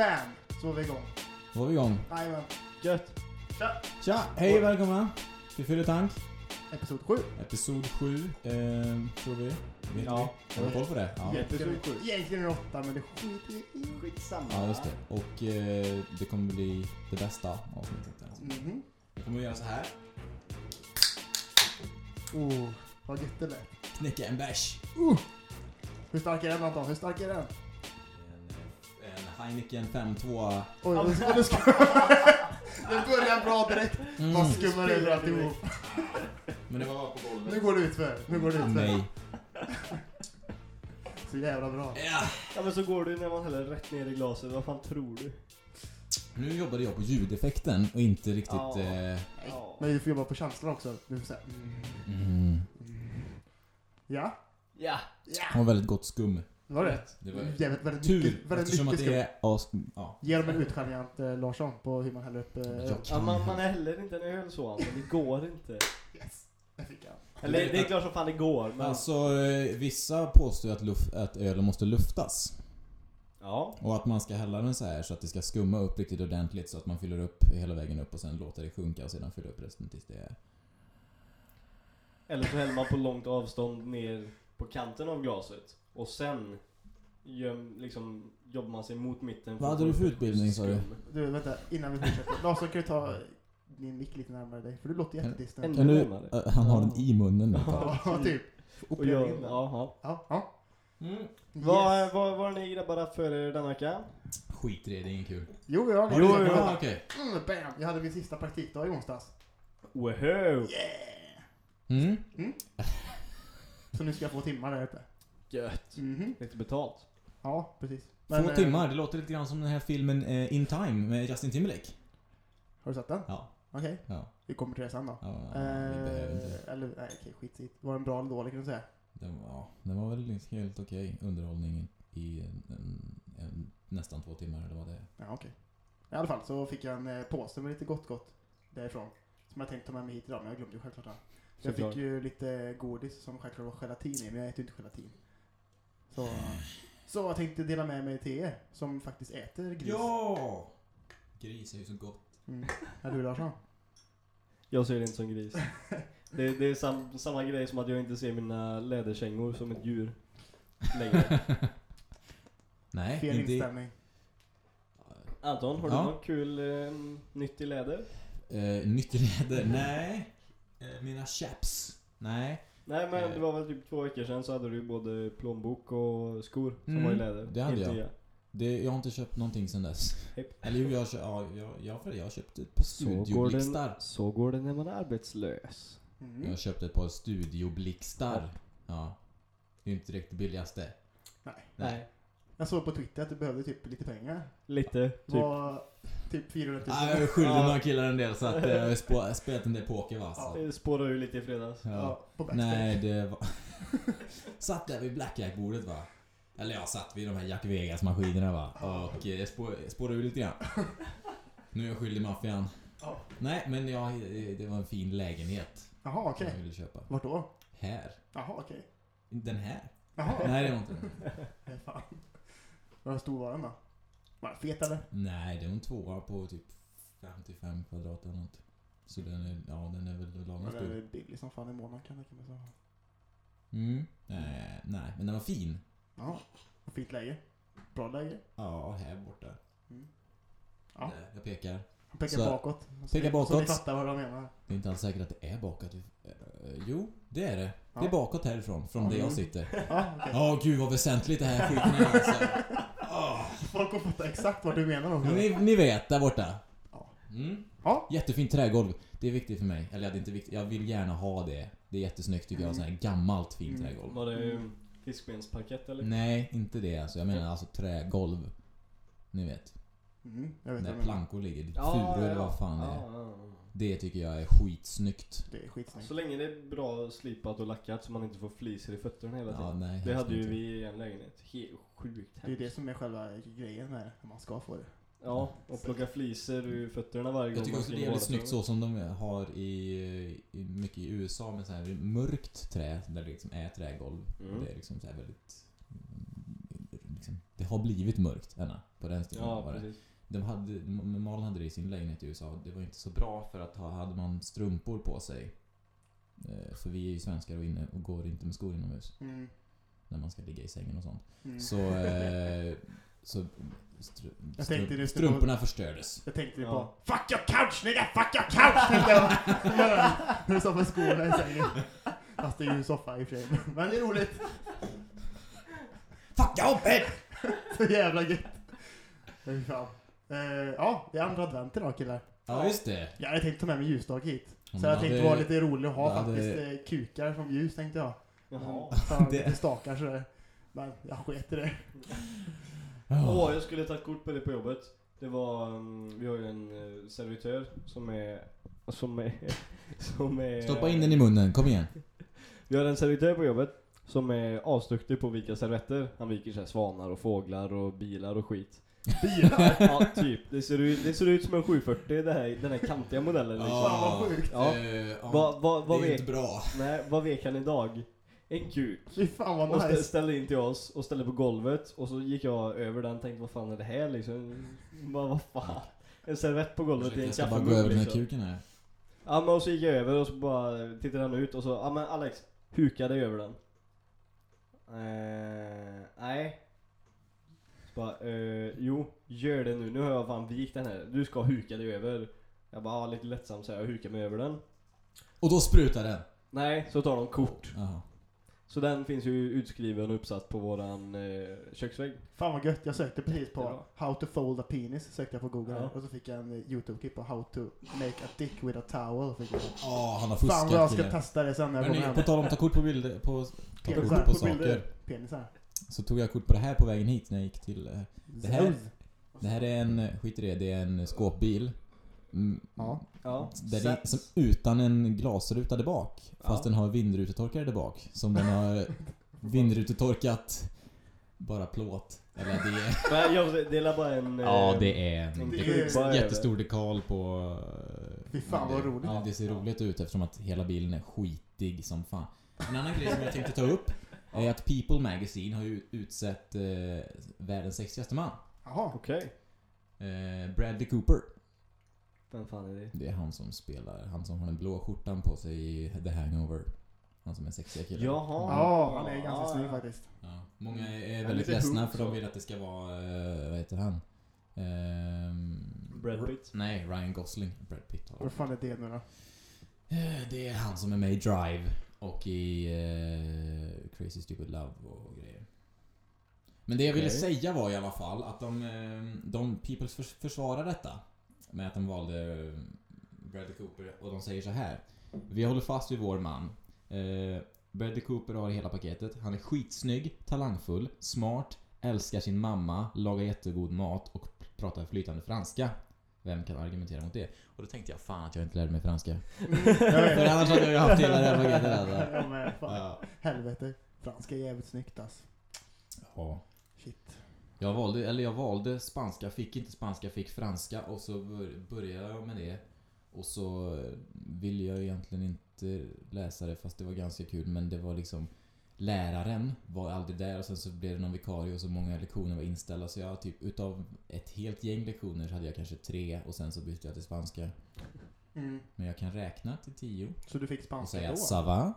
Bam! Så var vi igång. Då var vi igång. Jajamän. Gött. Tja! Tja! Hej och välkomna till Fyller Tank. Episod 7. Episod 7, eh, tror vi. Vet Ja. vi? Har du koll på det? Ja. Episod sju. Egentligen är det 8 men det skiter vi i. Skitsamma. ja, just det. Och eh, det kommer bli det bästa avsnittet. Alltså. Mhm. Vi kommer göra så här. Oh, vad gött det lät. Knäcka en bärs. Hur stark är den Anton? Hur stark är den? En, en Heineken 5-2. Oj, vad ska du ska... Det börjar bra direkt. Mm. Bara skummar över alltihop. Men det var på golvet. Nu går det utför. Nu går det utför. Nej. Så jävla bra. Ja. Ja men så går det när man häller rätt ner i glaset. Vad fan tror du? Nu jobbade jag på ljudeffekten och inte riktigt... Ja. Eh, Ja. Men du får jobba på känslan också. Du får säga... Mm. mm. Ja? Ja. Ja! Det var väldigt gott skum. Var det? Det var Jävligt, väldigt tur mycket, väldigt eftersom att mycket det skum. är... as- Ja. Ge dem en utskällning eh, Larsson på hur man häller upp... Eh, Jag ja man, man häller inte en öl så alltså. Det går inte. yes! Det fick jag. Eller det är klart som fan det går men... Alltså, eh, vissa påstår att, luft, att ölen måste luftas. Ja. Och att man ska hälla den så här så att det ska skumma upp riktigt ordentligt så att man fyller upp hela vägen upp och sen låter det sjunka och sedan fylla upp resten tills det är... Eller så häller man på långt avstånd ner på kanten av glaset. Och sen gör, liksom, jobbar man sig mot mitten. Vad att hade du få för utbildning, sa du? Du, vänta, innan vi fortsätter. Larsson, kan du ta din mick lite närmare dig? För du låter jättedistant. En- Ja, nu, närmare. äh, han har den i munnen nu. Ja, typ. Och jag. Ja, ja. Mm. Vad, Yes. vad, vad har ni grabbar för er denna vecka? Skit i det, det är inget kul. Jo, jag har Jo, jo. Ja, okej. Mm, bam! Jag hade min sista praktikdag i onsdags. Woho! Yeah! Mm. Så nu ska jag få timmar där uppe. Gött. Mhm. Lite betalt. Ja, precis. Två eh, timmar, det låter lite grann som den här filmen eh, In Time med Justin Timberlake. Har du sett den? Ja. Okej, Ja. vi kommer till det sen då. ja vi behöver inte. Eh, eller, nej okej, skit i. Var den bra eller dålig kan du säga? Den var, ja, den var väl liksom helt okej underhållning i en, en, en, nästan två timmar eller vad det är. Ja, okej. I alla fall så fick jag en eh, påse med lite gott gott därifrån. Som jag tänkte ta med mig hit idag, men jag glömde ju självklart den. Jag fick ju lite godis som självklart var gelatin i, men jag äter ju inte gelatin. Så, så jag tänkte dela med mig till er som faktiskt äter gris. Ja! Gris är ju så gott. Mm. Eller hur Larsson? Jag ser det inte som gris. Det, det är sam, samma grej som att jag inte ser mina läderkängor som ett djur längre. Nej, Fel inte... inställning. Anton, har Ja. du något kul eh, nytt i läder? Eh, nytt i läder? Nej. Eh, mina chaps? Nej. Nej men Eh. det var väl typ två veckor sedan så hade du både plånbok och skor som Mm, var i läder. det hade Helt jag. nya. Det, jag har inte köpt någonting sen dess. Hepp. Eller jo, jag har, kö- ja, jag, jag, för jag har köpt ett par studioblixtar. så går det när man är arbetslös. Mm. Jag har köpt ett par studioblixtar. Ja. Det är ju inte direkt det billigaste. Nej. Nej. Jag såg på Twitter att du behövde typ lite pengar. Lite, typ. var typ 400 000. Ah, jag skyllde Ja. några killar en del så att eh, jag har sp- spelat en del poker va. Så. Det spårade ur lite i fredags. Ja. Ja, på backstage. Nej, det var... satt där vid blackjack-bordet va. Eller jag satt vid de här Jack Vegas-maskinerna va. Och eh, jag spå- spårade ur lite grann. Nu är jag skyldig maffian. Ja. Nej, men ja, det var en fin lägenhet. Jaha, okej. Jag ville köpa. Vart då? Här. Jaha, okej. Den här. Jaha. Nej, det var inte den. Fan. Hur stor var den då? Var den fet eller? Nej, det var en tvåa på typ 55 kvadrat eller något. Så den är, ja den är väl lagom Men den stor. är billig som fan i månaden kan jag tänka mig. Mm. Nej, nej, men den var fin. Ja, och fint läge. Bra läge. Ja, här borta. Mm. Ja. Där, jag pekar. Han pekar Så- bakåt. Så pekar ni- Så ni bakåt. fattar vad jag menar. Det är inte alls säkert att det är bakåt. Eh, jo, det är det. Det Ja. är bakåt härifrån, från där jag Mm. sitter. Ja, okej. Ja, gud vad väsentligt det här skiten är alltså. Folk kommer fatta exakt vad du menar också. Men Ni, ni vet, där borta. Ja. Mm. Ja. Jättefint trägolv. Det är viktigt för mig. Eller ja, det är inte viktigt. Jag vill gärna ha det. Det är jättesnyggt tycker jag. Sån här gammalt fint Mm. trägolv. Var det fiskbensparkett eller? Nej, inte det alltså. Jag menar alltså trägolv. Ni vet. Mm, jag vet Där plankor ligger. Furu eller vad fan det är. Ja, ja, ja. Det tycker jag är skitsnyggt. Det är skitsnyggt. Så länge det är bra slipat och lackat så man inte får fliser i fötterna hela Ja, tiden. nej, det hade ju inte. vi i en lägenhet. Helt sjukt Det är det hemskt. som är själva grejen med det. Man ska få det. Ja, och plocka fliser ur fötterna varje gång Jag tycker också det är jävligt snyggt så som de har i, i mycket i USA med så här mörkt trä där det liksom är trägolv. Mm. Och det är liksom så här väldigt mm, liksom Det har blivit mörkt, Anna. På den tiden Ja, precis. De hade, Malin hade det i sin lägenhet i USA. Det var inte så bra för att ha, hade man strumpor på sig. eh, För vi är ju svenskar och, inne, och går inte med skor inomhus. Mm. När man ska ligga i sängen och sånt. Mm. Så... Eh, så stru, Jag stru, tänkte just på- strumporna förstördes. Jag tänkte Ja. på Fuck your couch nigga! Fuck your couch! När du satt med skorna i sängen. Fast det är ju en soffa i och för sig. Men det är roligt. Fuck your bed! Så jävla gött. Fy fan. Eh, ja, det är andra advent idag killar. Ja, just det. Jag hade tänkt ta med mig ljusstake hit. Så jag du tänkte hade- vara lite rolig och ha hade- faktiskt eh, kukar som ljus tänkte jag. Jaha. Ta Det- lite stakar sådär. Men jag sket i det. Ja. Åh, jag skulle ta ett kort på det på jobbet. Det var, mm, vi har ju en eh, servitör som är, som är, som är... Stoppa in den i munnen, kom igen. Vi har en servitör på jobbet som är asduktig på att vika servetter. Han viker så här svanar och fåglar och bilar och skit. Bilar? Ja, typ. Det ser ut, det ser ut som en 740, det här, den här kantiga modellen liksom. Fan, vad sjukt. Ja. Eh, ja. Vad vad vad det är vek, inte bra. nej, vad vek han idag? En kuk. Fy fan vad Och nice. ställde in till oss och ställde på golvet och så gick jag över den och tänkte vad fan är det här liksom? Bara, vad fan? En servett på golvet i en Jag ska bara gå kaffemugg över den här liksom. kuken här. Ja men och så gick jag över och så bara tittade han ut och så, ja men Alex, huka dig över den. Eh, nej. Bara, eh, jo, gör det nu. Nu har jag fan vikt den här. Du ska huka dig över. Jag bara, ja, lite lättsamt så jag hukar mig över den. Och då sprutar den. Nej, så tar de kort. Jaha. Så den finns ju utskriven och uppsatt på våran eh, köksvägg. Fan vad gött. Jag sökte precis på bra. How to fold a penis. Sökte jag på google Ja. och så fick jag en eh, YouTube-klipp på How to make a dick with a towel. Fick jag. Ja, han har Fan vad jag fuskat ska testa det sen när jag kommer hem. på tal om ta kort på bilder, på, ta kort på på bilder. saker. Penisar. Så tog jag kort på det här på vägen hit när jag gick till... eh, Det här, det här är en, eh, skit i det, det är en skåpbil. Mm, Ja. Ja. Där det, som, utan en glasruta där bak. Fast Ja. den har vindrutetorkare där bak. Som den har vindrutetorkat bara plåt. Eller det är... Men jag, det är bara en... Ja, eh, det är en Det är- över. jättestor dekal på... eh, Fy fan, vad det, roligt. Ja, det ser roligt ut eftersom att hela bilen är skitig som fan. En annan grej som jag tänkte ta upp är att People Magazine har ju utsett eh, världens sexigaste man. Jaha. Okej. Eh, Bradley Cooper. Vem fan är det? Det är han som spelar, han som har den blå skjortan på sig i The Hangover. Han som är sexiga killen. Jaha. Ja, han är ganska snygg ja. faktiskt. Ja. Många är är väldigt lite ledsna för de vill att det ska vara, eh, vad heter han? Ehm, Brad Pitt? Nej, Ryan Gosling. Brad Pitt Vad fan är det nu då? Eh, Det är han som är med i Drive och i eh, Crazy Stupid Love och grejer. Men det jag ville Okej. säga var i alla fall att de, eh, de Peoples förs försvarar detta. Med att de valde eh, Bradley Cooper och de säger så här. Vi håller fast vid vår man. Eh, Bradley Cooper har hela paketet. Han är skitsnygg, talangfull, smart, älskar sin mamma, lagar jättegod mat och pratar flytande franska. Vem kan argumentera mot det? Och då tänkte jag fan att jag inte lärde mig franska. För annars hade jag ju haft hela det här paketet alltså. Ja men fan. Ja. Helvete. Franska är jävligt snyggt alltså. Ja. Shit. Jag valde, eller jag valde spanska, fick inte spanska, fick franska och så bör, började jag med det. Och så ville jag egentligen inte läsa det fast det var ganska kul men det var liksom Läraren var aldrig där och sen så blev det någon vikarie och så många lektioner var inställda så jag typ utav ett helt gäng lektioner så hade jag kanske tre och sen så bytte jag till spanska. Mm. Men jag kan räkna till tio Så du fick och spanska säga då? ça va?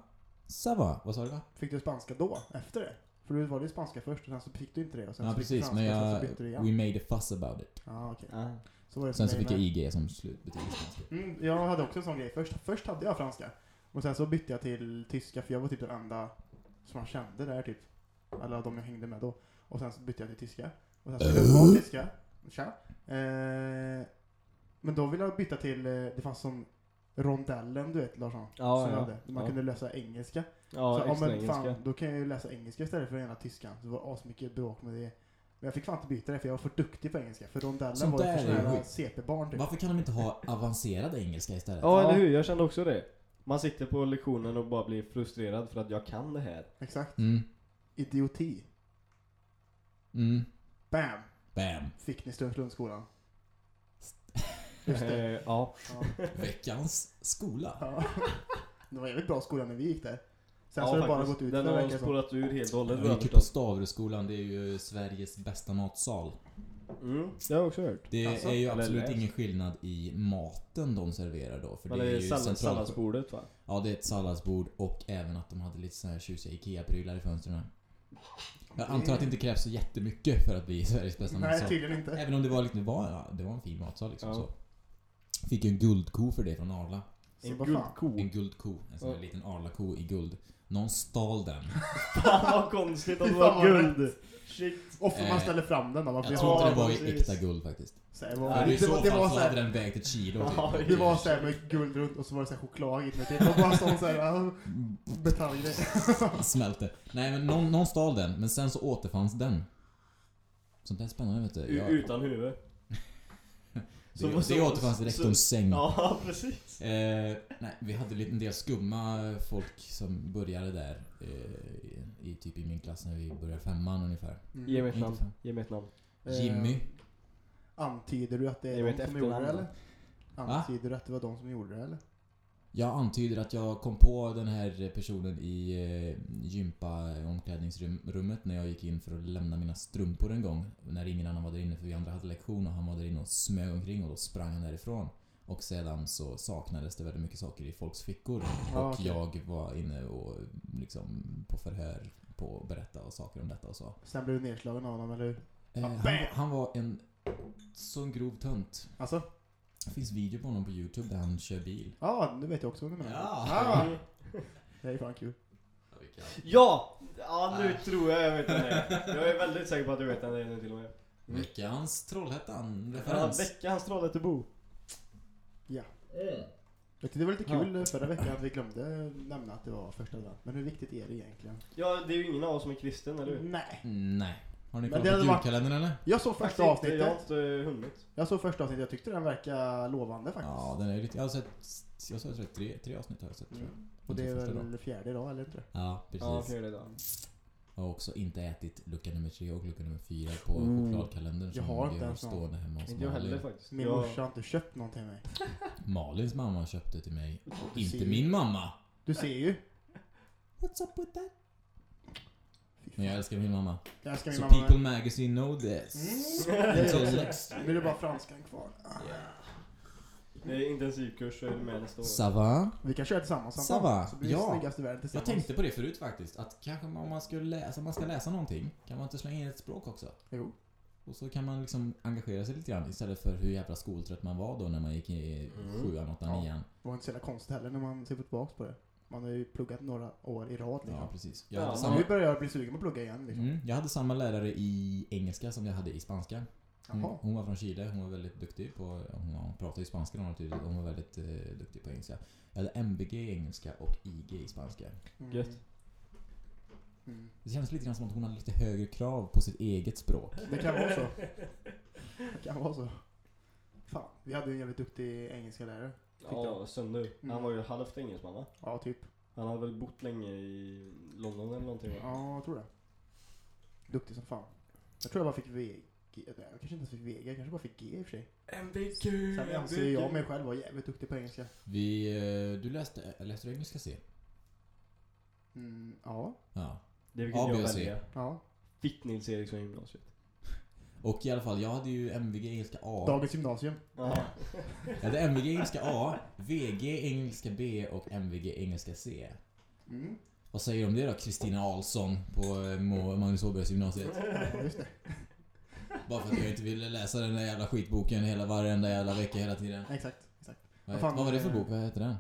Ça va? Vad sa du va? Fick du spanska då? Efter det? För du valde ju spanska först och sen så fick du inte det och sen Ja så fick du precis, men franska och jag... sen så bytte du We made a fuss about it. Ja okej. Ah. Så var det Sen så fick jag med. IG som slutbetyg i spanska. Mm, jag hade också en sån grej först. Först hade jag franska. Och sen så bytte jag till tyska för jag var typ den enda som jag kände där typ. Alla de jag hängde med då. Och sen så bytte jag till tyska. Och sen så ville jag ha tyska. Tja. Eh, men då ville jag byta till, eh, det fanns som rondellen du vet Larsson. Ja, som jag ja. hade. Man Ja. kunde läsa engelska. Ja, så, ja, men engelska. fan, då kan jag ju läsa engelska istället för rena tyskan. Så det var asmycket bråk med det. Men jag fick fan inte byta det för jag var för duktig på engelska. För rondellen Sånt var ju där för skit. CP-barn typ. Varför kan de inte ha avancerad engelska istället? Ja, Ja. eller hur? Jag kände också det. Man sitter på lektionen och bara blir frustrerad för att jag kan det här. Exakt. Mm. Idioti. Mm. Bam! Bam. Fick ni Strömslundsskolan. Just det. Eh, ja. Ja. Veckans skola. Ja. Det var en jävligt bra skola när vi gick där. Sen så har det bara gått ut Den för har verkar det som. spårat ur helt och hållet. Jag vad gick ju förstår. på Stavreskolan, det är ju Sveriges bästa matsal. Mm, det har jag också hört. Det Alltså, är ju absolut ingen skillnad i maten de serverar då. För Men det det är är ju sall- central... salladsbordet va? Ja, det är ett salladsbord och även att de hade lite så här tjusiga IKEA-prylar i fönstren. Jag antar att det inte krävs så jättemycket för att bli Sveriges bästa Nej, matsal. tydligen inte. Även om det var lite, det var, ja, det var en fin matsal liksom Ja. så. Fick ju en guldko för det från Arla. En guldko. En guldko. En sån här Ja. liten Arla-ko i guld. Någon stal den. Fan vad konstigt att det var guld. Shit. Och får man Eh, ställer fram den då. Man Jag tror inte Ja, det var i precis. äkta guld faktiskt. så det Nej, var, För I det, så var, det fall var så så hade den vägt ett kilo Ja, typ. det var så här med guld runt och så var det så här choklad med till. Och bara sån så här, ja, metallgrej. Smälte. Nej men någon, någon stal den, men sen så återfanns den. Sånt där är spännande vet du. U- Jag, Utan huvud. Det, så- det så- återfanns i så- rektorns säng. Ja, precis. Eh, nej, vi hade lite- en del skumma folk som började där. Eh, i, i, typ i min klass när vi började femman ungefär. Mm. Ge mig ett namn. Ge mig ett namn. Eh, Jimmy. Antyder du att det är de som gjorde det eller? Va? Antyder du att det var de som gjorde det eller? Jag antyder att jag kom på den här personen i eh, gympa omklädningsrummet när jag gick in för att lämna mina strumpor en gång. När ingen annan var där inne för vi andra hade lektion och han var där inne och smög omkring och då sprang han därifrån. Och sedan så saknades det väldigt mycket saker i folks fickor. Ja, och okej. jag var inne och liksom på förhör på att berätta saker om detta och så. Sen blev du nedslagen av honom eller hur? Eh, han, han var en sån grov tönt. Alltså? Det finns video på honom på youtube där han kör bil. Ja, nu vet jag också vad du menar. Ja. Ah, det är fan kul. Ja! Ja, nu Nej. tror jag jag vet vem det är. Jag är väldigt säker på att du vet vem det är nu till och med. Mm. Veckans Trollhättan Ja, veckans Trollhättebo. Jag tyckte det var lite kul förra veckan att vi glömde nämna att det var första advent. Men hur viktigt är det egentligen? Ja, det är ju ingen av oss som är kristen, eller hur? Nej. Nej. Har ni Men kollat det på varit- julkalendern eller? Jag såg Faktiskt första inte, Jag har avsnittet. inte hunnit. Jag såg första avsnittet. Jag tyckte den verkar lovande faktiskt. Ja, den är lite... Jag har sett... Jag har sett tre, tre avsnitt har jag sett tror jag. Mm. Och det är väl fjärde idag, eller inte? Ja, precis. Ja, fjärde dag. Jag har också inte ätit lucka nummer tre och lucka nummer fyra på Mm. chokladkalendern Jag som har vi inte har stående hemma hos Inte jag heller faktiskt. Min jag... morsa har inte köpt någon till mig. Malins mamma köpte till mig. Du Inte min mamma. Du ser ju. What's up with that? Men jag älskar min mamma. Jag älskar min Så mamma. people magazine know this. Mm. Det. Nu är det bara franskan kvar. Ah. Det är intensivkurs så är du med nästa år. Ça va? Vi kan köra tillsammans. Ça va? Så blir vi Ja. snyggast i världen Jag tillsammans. tänkte på det förut faktiskt. Att kanske om man, skulle läsa, om man ska läsa någonting, kan man inte slänga in ett språk också? Jo. Och så kan man liksom engagera sig lite grann istället för hur jävla skoltrött man var då när man gick i Mm. sjuan, åttan, nian. Det var inte så jävla konstigt heller när man ser tillbaka på det. Man har ju pluggat några år i rad liksom. Ja, precis. Jag, Ja, samma, nu börjar jag bli sugen på att plugga igen liksom. mm, jag hade samma lärare i engelska som jag hade i spanska. Hon, hon var från Chile, hon var väldigt duktig på, hon, pratade ju spanska då naturligtvis, hon var väldigt eh, duktig på engelska. Jag hade MVG i engelska och IG i spanska. Mm. Gött. Mm. Det kändes lite grann som att hon hade lite högre krav på sitt eget språk. Det kan vara så. Det kan vara så. Fan, vi hade ju en jävligt duktig engelska lärare. Ja, Sönder. Mm. Han var ju halvt engelsman va? Ja, typ. Han hade väl bott länge i London eller någonting va? Ja, jag tror det. Duktig som fan. Jag tror jag bara fick VG. Nej, jag kanske inte ens fick VG, jag kanske bara fick G i och för sig. MVG! Sen anser jag mig själv vara jävligt duktig på engelska. Vi, eh, du läste, läste du engelska C? Mm, ja. Ja. Det vilket A, B jag och C. väljer. Ja. Fick Nils Eriksson i gymnasiet. Och i alla fall, jag hade ju MVG engelska A. Dagens gymnasium. Ja. Jag hade MVG engelska A, VG engelska B och MVG engelska C. Mm. Vad säger du om det då, Kristina Ahlsson på eh, Magnus Åbergs gymnasiet? Ja, just det. Bara för att jag inte ville läsa den där jävla skitboken hela varenda jävla vecka hela tiden. Exakt. exakt. Vad, Vad fan, vad var det för bok? Vad hette den?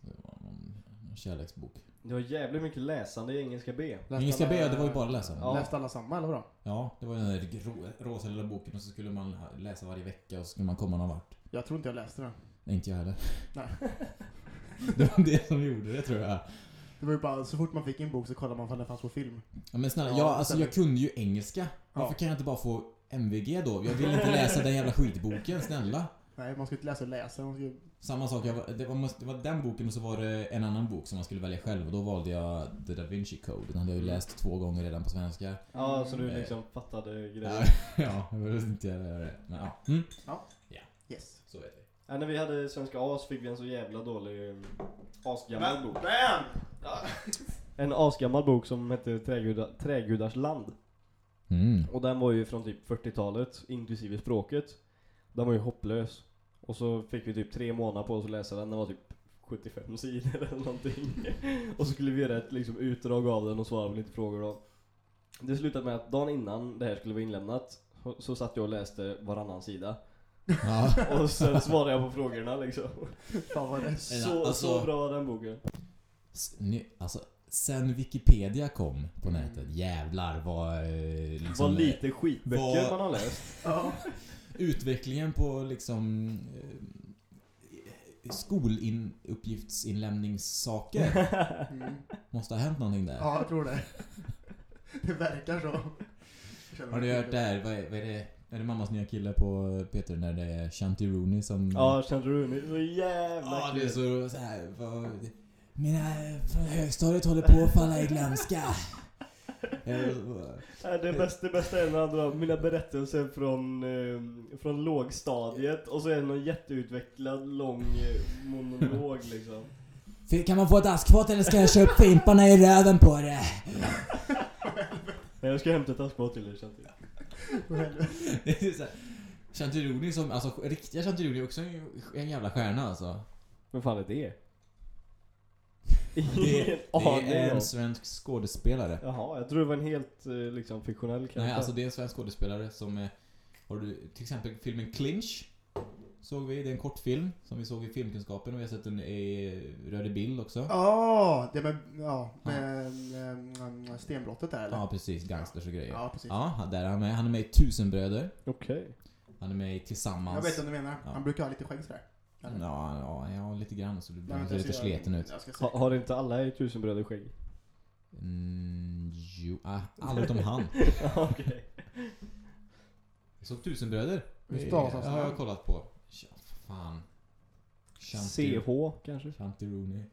Det var någon, någon kärleksbok. Det var jävligt mycket läsande i engelska B. Läste Engelska B, alla- det var ju bara läsa. Ja. Läste alla samma eller vadå? Ja, det var den där ro, rosa lilla boken och så skulle man ha- läsa varje vecka och så skulle man komma någon vart. Jag tror inte jag läste den. Nej, inte jag heller. Nej. det var det som gjorde det tror jag. Det var ju bara, så fort man fick en bok så kollade man om den fanns på film. Ja, men snälla, Ja, jag, alltså, stämmer. jag kunde ju engelska. Varför Ja. kan jag inte bara få MVG då? Jag vill inte läsa den jävla skitboken, snälla. Nej, man ska inte läsa och läsa. Man ska... Samma sak, jag, det, var, det var den boken och så var det en annan bok som man skulle välja själv och då valde jag The Da Vinci Code. Den hade jag ju läst två gånger redan på svenska. Ja, så du Eh. liksom fattade Ja, grejer. ja, jag vet inte göra det. Men ja, mm, Yes. så vet vi. Ja, när vi hade svenska A så fick vi en så jävla dålig um, asgammal bok. Bam! En asgammal bok som hette Träguda, Trägudars land. Mm. Och den var ju från typ 40-talet, inklusive språket. Den var ju hopplös. Och så fick vi typ tre månader på oss att läsa den, den var typ 75 sidor eller någonting. och så skulle vi göra ett liksom, utdrag av den och svara på lite frågor då. Det slutade med att dagen innan det här skulle vara inlämnat så satt jag och läste varannan sida. Ja. Och sen svarade jag på frågorna liksom. Fan vad det Så, alltså- så bra var den boken. Ni- Alltså, sen Wikipedia kom på nätet, jävlar vad... eh, Liksom, Vad lite skitböcker vad- man har läst. Ja. Utvecklingen på liksom... Eh, skoluppgiftsinlämningssaker. Mm. Måste ha hänt någonting där. ja, jag tror det. Det verkar så. Har du hört det här? Vad är, vad är det? Är det mammas nya kille på Peter när det är Shanti Rooney som... Ja, du det? Så jävla Ja, det är så, så här, vad, Mina från högstadiet håller på att falla i glömska. Det bästa, det bästa är när han drar mina berättelser från, eh, från lågstadiet och så är det någon jätteutvecklad lång eh, monolog liksom. Kan man få ett askfat eller ska jag köra upp fimparna i röven på det? Nej, jag ska hämta ett askfat till dig Shanti Rooney som, alltså riktiga Shanti Rooney är också en, en jävla stjärna alltså. Vem fan är det? Det, är en svensk skådespelare. Jaha, jag tror det var en helt eh, liksom fiktionell karaktär. Nej, alltså det är en svensk skådespelare som är, Har du till exempel filmen Clinch? Såg vi, det är en kortfilm som vi såg i filmkunskapen och vi har sett den i röd bild också. Ja, det med, ja, med eh, stenbrottet där eller? Ja, precis. Gangsters och grejer. Ja, precis. Ja, där är han med. Han är med i Tusenbröder. Okej. Han är med i Tillsammans. Jag vet vad du menar. Ja. Han brukar ha lite skägg sådär. Ja, ja, ja, lite grann så du blir vänta, lite jag sleten ut. Jag. Ha, har inte alla i Tusenbröder skägg? Mm, jo, ah, alla utom han. Okej. Jag såg Tusenbröder. Det har jag kollat på. Tja, fan. Shanti, CH kanske? Shanti Rooney.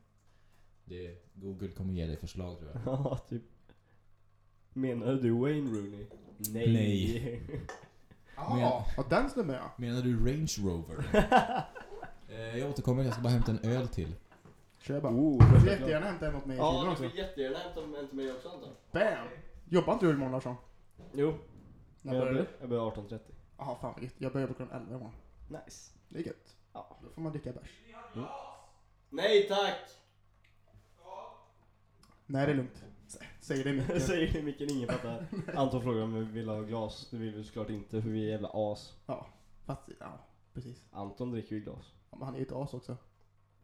Det, Google kommer ge dig förslag tror jag. Ja, typ. Menar du Wayne Rooney? Nej. Nej. Ja, ja, den snubben ja. Menar du Range Rover? Eh, jag återkommer, jag ska bara hämta en öl till. Kör bara. oh, Du får jättegärna hämta en åt mig Ja, du också. får jättegärna hämta en till mig också Anton. Bam! Jobbar inte du imorgon Larsson? Jo, När jag börjar du? börjar, jag börjar 18.30. Jaha, fan vad gött. Jag börjar på klockan 11 imorgon. Nice. Det är gött. Ja. Då får man dricka bärs. Nej tack! Nej, det är lugnt. Sä- Säg det mycket. Säger i micken, ingen fattar. Anton frågar om vi vill ha glas. Det vill vi såklart inte för vi är jävla as. Fast, ja, precis. Anton dricker ju glas. Ja, Men han är ju ett as också.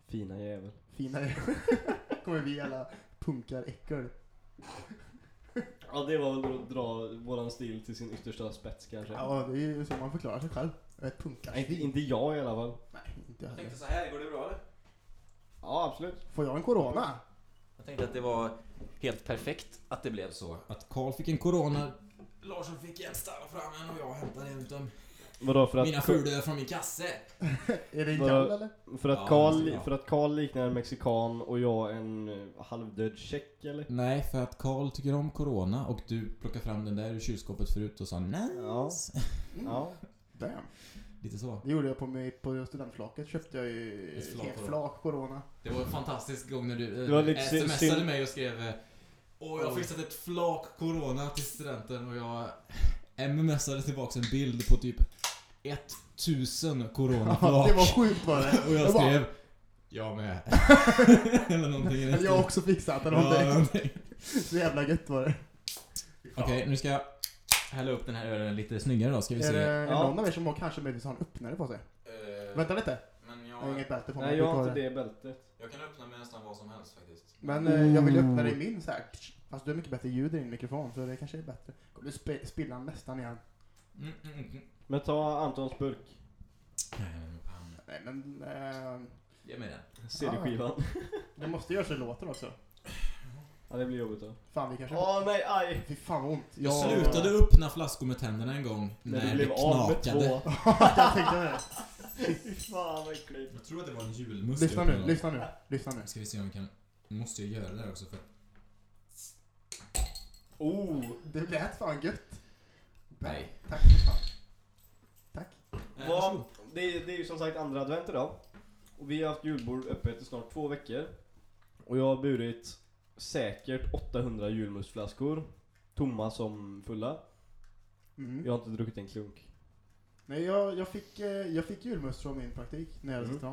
Fina jävel. Fina är Kommer vi alla punkar äckel. Ja det var väl att dra våran stil till sin yttersta spets kanske. Ja, det är ju så man förklarar sig själv. Ett punkar. Nej, inte, inte jag i alla fall. Nej, inte jag heller. så här, går det bra eller? Ja absolut. Får jag en corona? Jag tänkte att det var helt perfekt att det blev så. Att Karl fick en corona, Larsson fick en stanna fram en och jag hämtade en utav Vadå för att... mina fulöl från min kasse. Är det en kall eller? För att Ja, Karl, för att Karl liknar en mexikan och jag en eh, halvdöd tjeck eller? Nej, för att Karl tycker om corona och du plockade fram den där ur kylskåpet förut och sa nice. Ja. Ja. Damn. Lite så. Det gjorde jag på, mig, på studentflaket. Köpte jag ju Ett flak helt corona. flak corona. Det var en fantastisk gång när du Det var lite sy- smsade mig och skrev eh, Åh, jag har fixat ett flak corona till studenten och jag mmsade tillbaks en bild på typ 1000 Ja, coronaflak. det var sjukt var det. Och jag bara- skrev Jag med. Eller någonting i den jag har också fixat eller Ja, någonting. någonting. Så jävla gött var det. Okej, nu ska jag hälla upp den här ölen lite snyggare då, ska vi Är se. det Ja. någon av er som har kanske möjligtvis har en öppnare på sig? Eh, Vänta lite. Men Jag har jag, inget bälte på mig. Nej jag har inte det bältet. jag kan öppna med nästan vad som helst faktiskt. Men eh, jag vill öppna det i min så här. Fast du har mycket bättre ljud i din mikrofon så det kanske är bättre. Kommer du spe- spilla nästan igen? Mm, mm, mm. Men ta Antons burk. Nej men... Eh, Ge mig den. CD-skivan. det måste göras i låten också. Ja det blir jobbigt då. Fan vi kanske... Åh nej aj! Fy fan vad ont. Jag slutade öppna flaskor med tänderna en gång När när, du blev det av med knakade. två. jag tänkte det. Fy fan vad äckligt. Jag tror att det var en julmust. Lyssna nu, lyssna nu, lyssna nu. Ska vi se om vi kan... Måste jag göra det här också för... Oh! Det lät fan gött. Nej. Tack för fan. Tack. Eh, Vad, det, är, det är ju som sagt andra advent idag. Och vi har haft julbord öppet i snart två veckor. Och jag har burit säkert 800 julmustflaskor. Tomma som fulla. Mm. Jag har inte druckit en klunk. Nej, jag, jag, fick, eh, jag fick julmust från min praktik när jag Mm. sett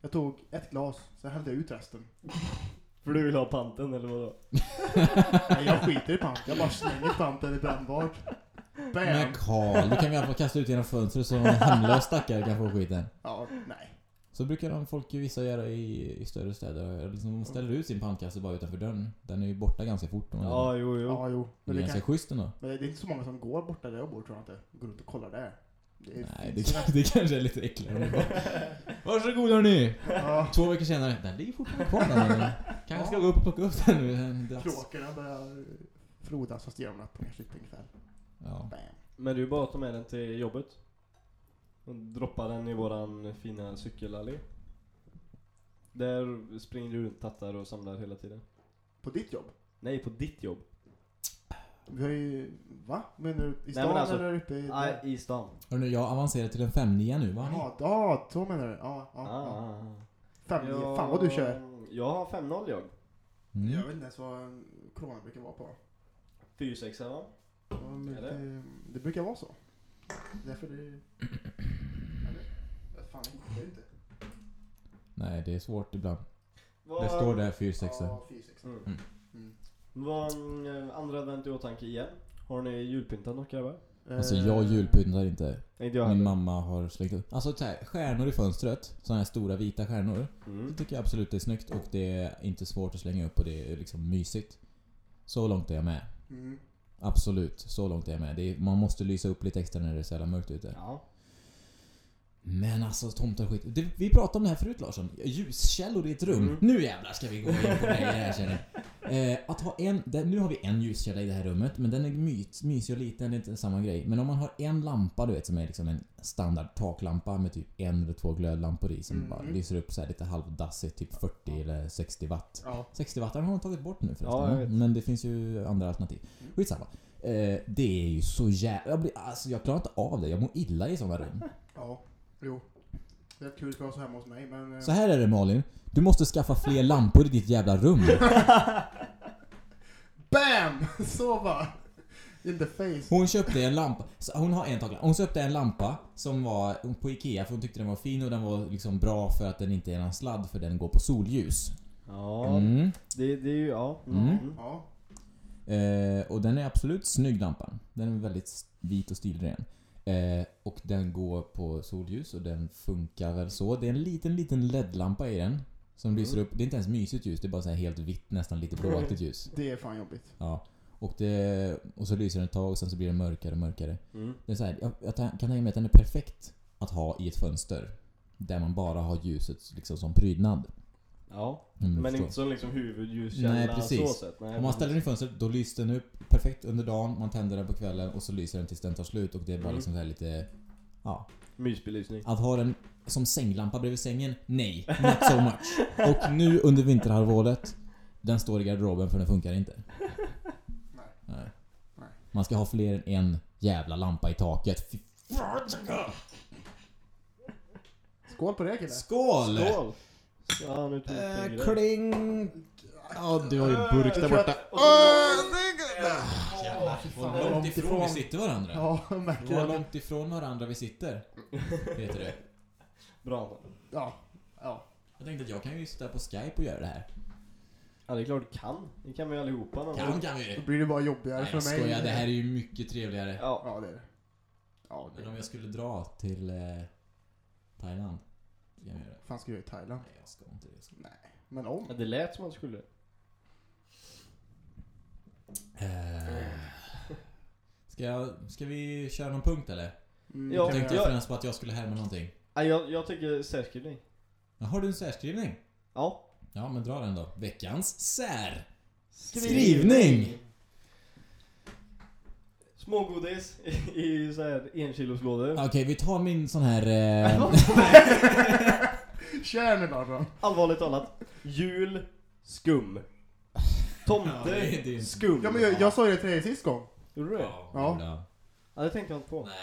Jag tog ett glas, så hällde jag ut resten. För du vill ha panten eller vadå? Nej, jag skiter i pant. Jag bara slänger panten i brännbart. Bam! Men Karl, du kan väl i alla fall kasta ut genom fönstret så en hemlös stackare kan få skiten. Ja, nej. Så brukar de folk ju vissa göra i, i större städer. Liksom de ställer ut sin pannkasse bara utanför dörren. Den är ju borta ganska fort. om man- Ja, jo, jo. Ja, jo. det Men är det, ganska kan, schysst ändå. men det är inte så många som går borta där jag bor tror jag inte. Går runt och kollar där. Det är Nej, det, kan- det kanske är lite äckligare. Varsågod hörni! Ja, Två veckor senare, den ligger fortfarande kvar där. Kanske ska gå upp och plocka upp den nu. Kråkorna börjar frodas fast gör något på en kycklingkväll. Ja. Bam. Men du bara ta med den till jobbet. Och droppa den i våran fina cykelallé. Där springer du runt, tattar och samlar hela tiden. På ditt jobb? Nej, på ditt jobb. Vi har ju... Va? Menar du i men stan alltså- eller uppe i... Nej, i stan. Hörni, jag avancerar till en 5 nu, va? Ja, så menar du? Ja, ja. Ah, ja. ah, ah. Fem, Jag- Fan vad du kör. Jag har 5-0 jag. Mm. Jag vet inte ens vad corona brukar vara på. 4-6 va? Ja, men Är det, det? brukar vara så. Därför det... Eller? Jag Fan, det är inte. Nej, det är svårt ibland. Vad- Det står där 4-6. Ja, 4 6 Mm. Mm. Vad, eh, andra advent i åtanke igen? Har ni julpyntat något grabbar? Alltså Eh, jag julpyntar inte. Inte jag Min heller. mamma har slängt upp. Alltså så här, stjärnor i fönstret. Såna här stora vita stjärnor. Det Mm. tycker jag absolut är snyggt och det är inte svårt att slänga upp och det är liksom mysigt. Så långt är jag med. Mm. Absolut, så långt är jag med. Det är, man måste lysa upp lite extra när det är så jävla mörkt ute. Ja. Men alltså tomtar skit. Det, vi pratade om det här förut Larsson. Ljuskällor i ett rum. Mm. Nu jävlar ska vi gå in på grejer här känner jag. eh, Att ha en, det, Nu har vi en ljuskälla i det här rummet men den är mys, mysig och liten, det är inte samma grej. Men om man har en lampa du vet som är liksom en standard taklampa med typ en eller två glödlampor i som Mm. bara lyser upp så här lite halvdassigt, typ 40 eller 60 watt. Ja. 60 watt har de tagit bort nu förresten. Ja, men det finns ju andra alternativ. Mm. Skitsamma. Eh, det är ju så jävla... Jag, blir, alltså, jag klarar inte av det. Jag mår illa i sådana rum. Ja. Jo. Det är kul för oss hemma hos mig men... eh, Så här är det Malin. Du måste skaffa fler lampor i ditt jävla rum. BAM! Så bara. In the face. Hon köpte en lampa. så Hon har en taklampa. Hon köpte en lampa som var på Ikea för hon tyckte den var fin och den var liksom bra för att den inte är någon sladd för den går på solljus. Ja, Mm. det, det är ju, ja. Mm. Mm. Ja. Eh, och den är absolut snygg lampan. Den är väldigt vit och stilren. Eh, och den går på solljus och den funkar väl så. Det är en liten, liten LED-lampa i den. Som Mm. lyser upp. Det är inte ens mysigt ljus, det är bara så här helt vitt, nästan lite blåaktigt ljus. Det är fan jobbigt. Ja. Och, det, och så lyser den ett tag och sen så blir det mörkare och mörkare. Mm. Det är så här, jag, jag kan tänka mig att den är perfekt att ha i ett fönster. Där man bara har ljuset liksom som prydnad. Ja, du men inte som liksom huvudljuskälla Nej, precis. så sätt. Nej, Om man ställer den i fönstret, då lyser den upp perfekt under dagen, man tänder den på kvällen och så lyser den tills den tar slut och det är bara Mm. liksom så här lite... Ja. Mysbelysning. Att ha den som sänglampa bredvid sängen? Nej, not so much. Och nu under vinterhalvåret, den står i garderoben för den funkar inte. Nej. Nej. Nej. Man ska ha fler än en jävla lampa i taket. Fy Skål på det killar. Skål! Skål! Ja, nu tog Eh, jag det. kling! Ja, du har ju en burk där borta. Och så- Jävlar, vad långt ifrån vi sitter varandra. Ja, märker Vad det. långt ifrån varandra vi sitter. Heter det. Bra. Ja. Ja. Jag tänkte att jag kan ju sitta på Skype och göra det här. Ja, det är klart du kan. Det kan vi allihopa. någon Kan kan vi Då ju. blir det bara jobbigare Nej för jag mig. skojar, det här är ju mycket trevligare. Ja. Ja, det är det. Ja, Men det om jag skulle dra till eh, Thailand. Kan vi göra det. fan ska jag göra i Thailand? Nej jag ska inte det. Nej. Men om. Men det lät som att du skulle. Eh, ska, jag, ska vi köra någon punkt eller? Mm, Ja, Jag kan tänkte jag- ja. främst på att jag skulle härma någonting. Nej, jag, jag tycker särskrivning. Ja, har du en särskrivning? Ja. Ja men dra den då. Veckans sär. Skrivning. Smågodis i, i så här enkiloslådor. Okej, vi tar min sån här... Eh, Kör nu Larsson. Allvarligt talat. Jul, skum. Tomte, Ja, det är din- skum. Ja, men jag, jag sa ju det till dig sist gång. Gjorde du det? Ja. Ja, det tänkte jag inte på. Nej.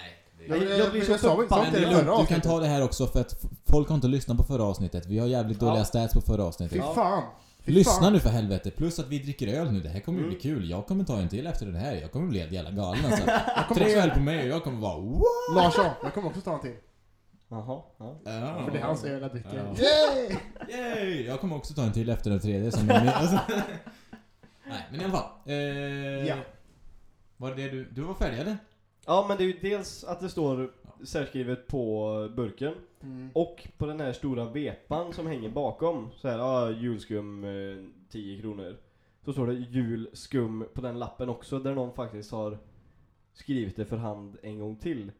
Ja, Jag, men jag blir så jag sa väl- sa förbannad. Men det är det lugnt, förra du kan avsnittet. ta det här också för att f- folk har inte lyssnat på förra avsnittet. Vi har jävligt dåliga Ja. stats på förra Fy avsnittet. Ja. fan. Lyssna fan. nu för helvete. Plus att vi dricker öl nu. Det här kommer ju Mm. bli kul. Jag kommer ta en till efter den här. Jag kommer bli helt jävla galen alltså. Tre också, öl på mig och jag kommer vara what? Larsson, jag kommer också ta en till. Jaha, ja. Ja. För det är hans öl jag dricker. Ja. Yay! Yay! Jag kommer också ta en till efter den tredje som är med. Alltså. Nej, men i alla fall. Eh, Ja. Var det det du... Du var färdig eller? Ja men det är ju dels att det står särskrivet på burken Mm. och på den här stora vepan som hänger bakom. Så här, ja julskum eh, 10 kronor. Så står det julskum på den lappen också där någon faktiskt har skrivit det för hand en gång till.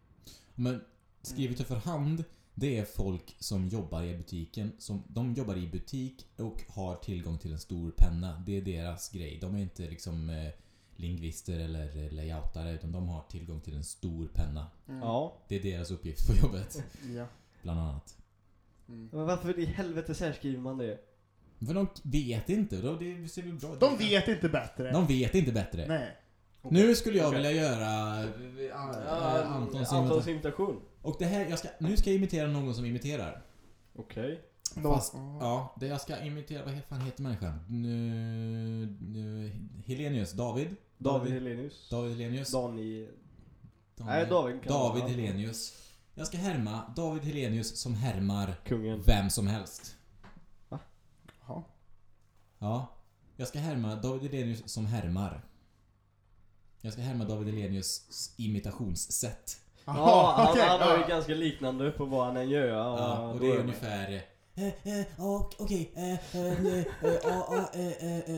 Men skrivet det för hand, det är folk som jobbar i butiken. Som, de jobbar i butik och har tillgång till en stor penna. Det är deras grej. De är inte liksom eh, lingvister eller layoutare utan de har tillgång till en stor penna. Mm. Ja. Det är deras uppgift på jobbet, Ja. bland annat. Mm. Men varför i helvete särskriver man det? För de vet inte. De, det ser väl bra. De vet inte bättre. De vet inte bättre. Nej. Nu skulle jag Okej. vilja göra eh, Antons Antons imitation. imitation. Och det här, jag ska, nu ska jag imitera någon som imiterar. Okej. Då- Fast, ja, det jag ska imitera, vad fan heter människan? Nu, nu, Helenius, David? David Helenius. David Helenius? Dani... Daniel. Nej, David kan David vara. Helenius. Jag ska härma David Helenius som härmar Kungen. vem som helst. Jaha. Ja. Jag ska härma David Helenius som härmar. Jag ska härma David Helenius imitationssätt. Ja, han, okej, han har ju ganska liknande på vad han än gör. Ja, Ja, och då det är ungefär... Okej, ja, ja,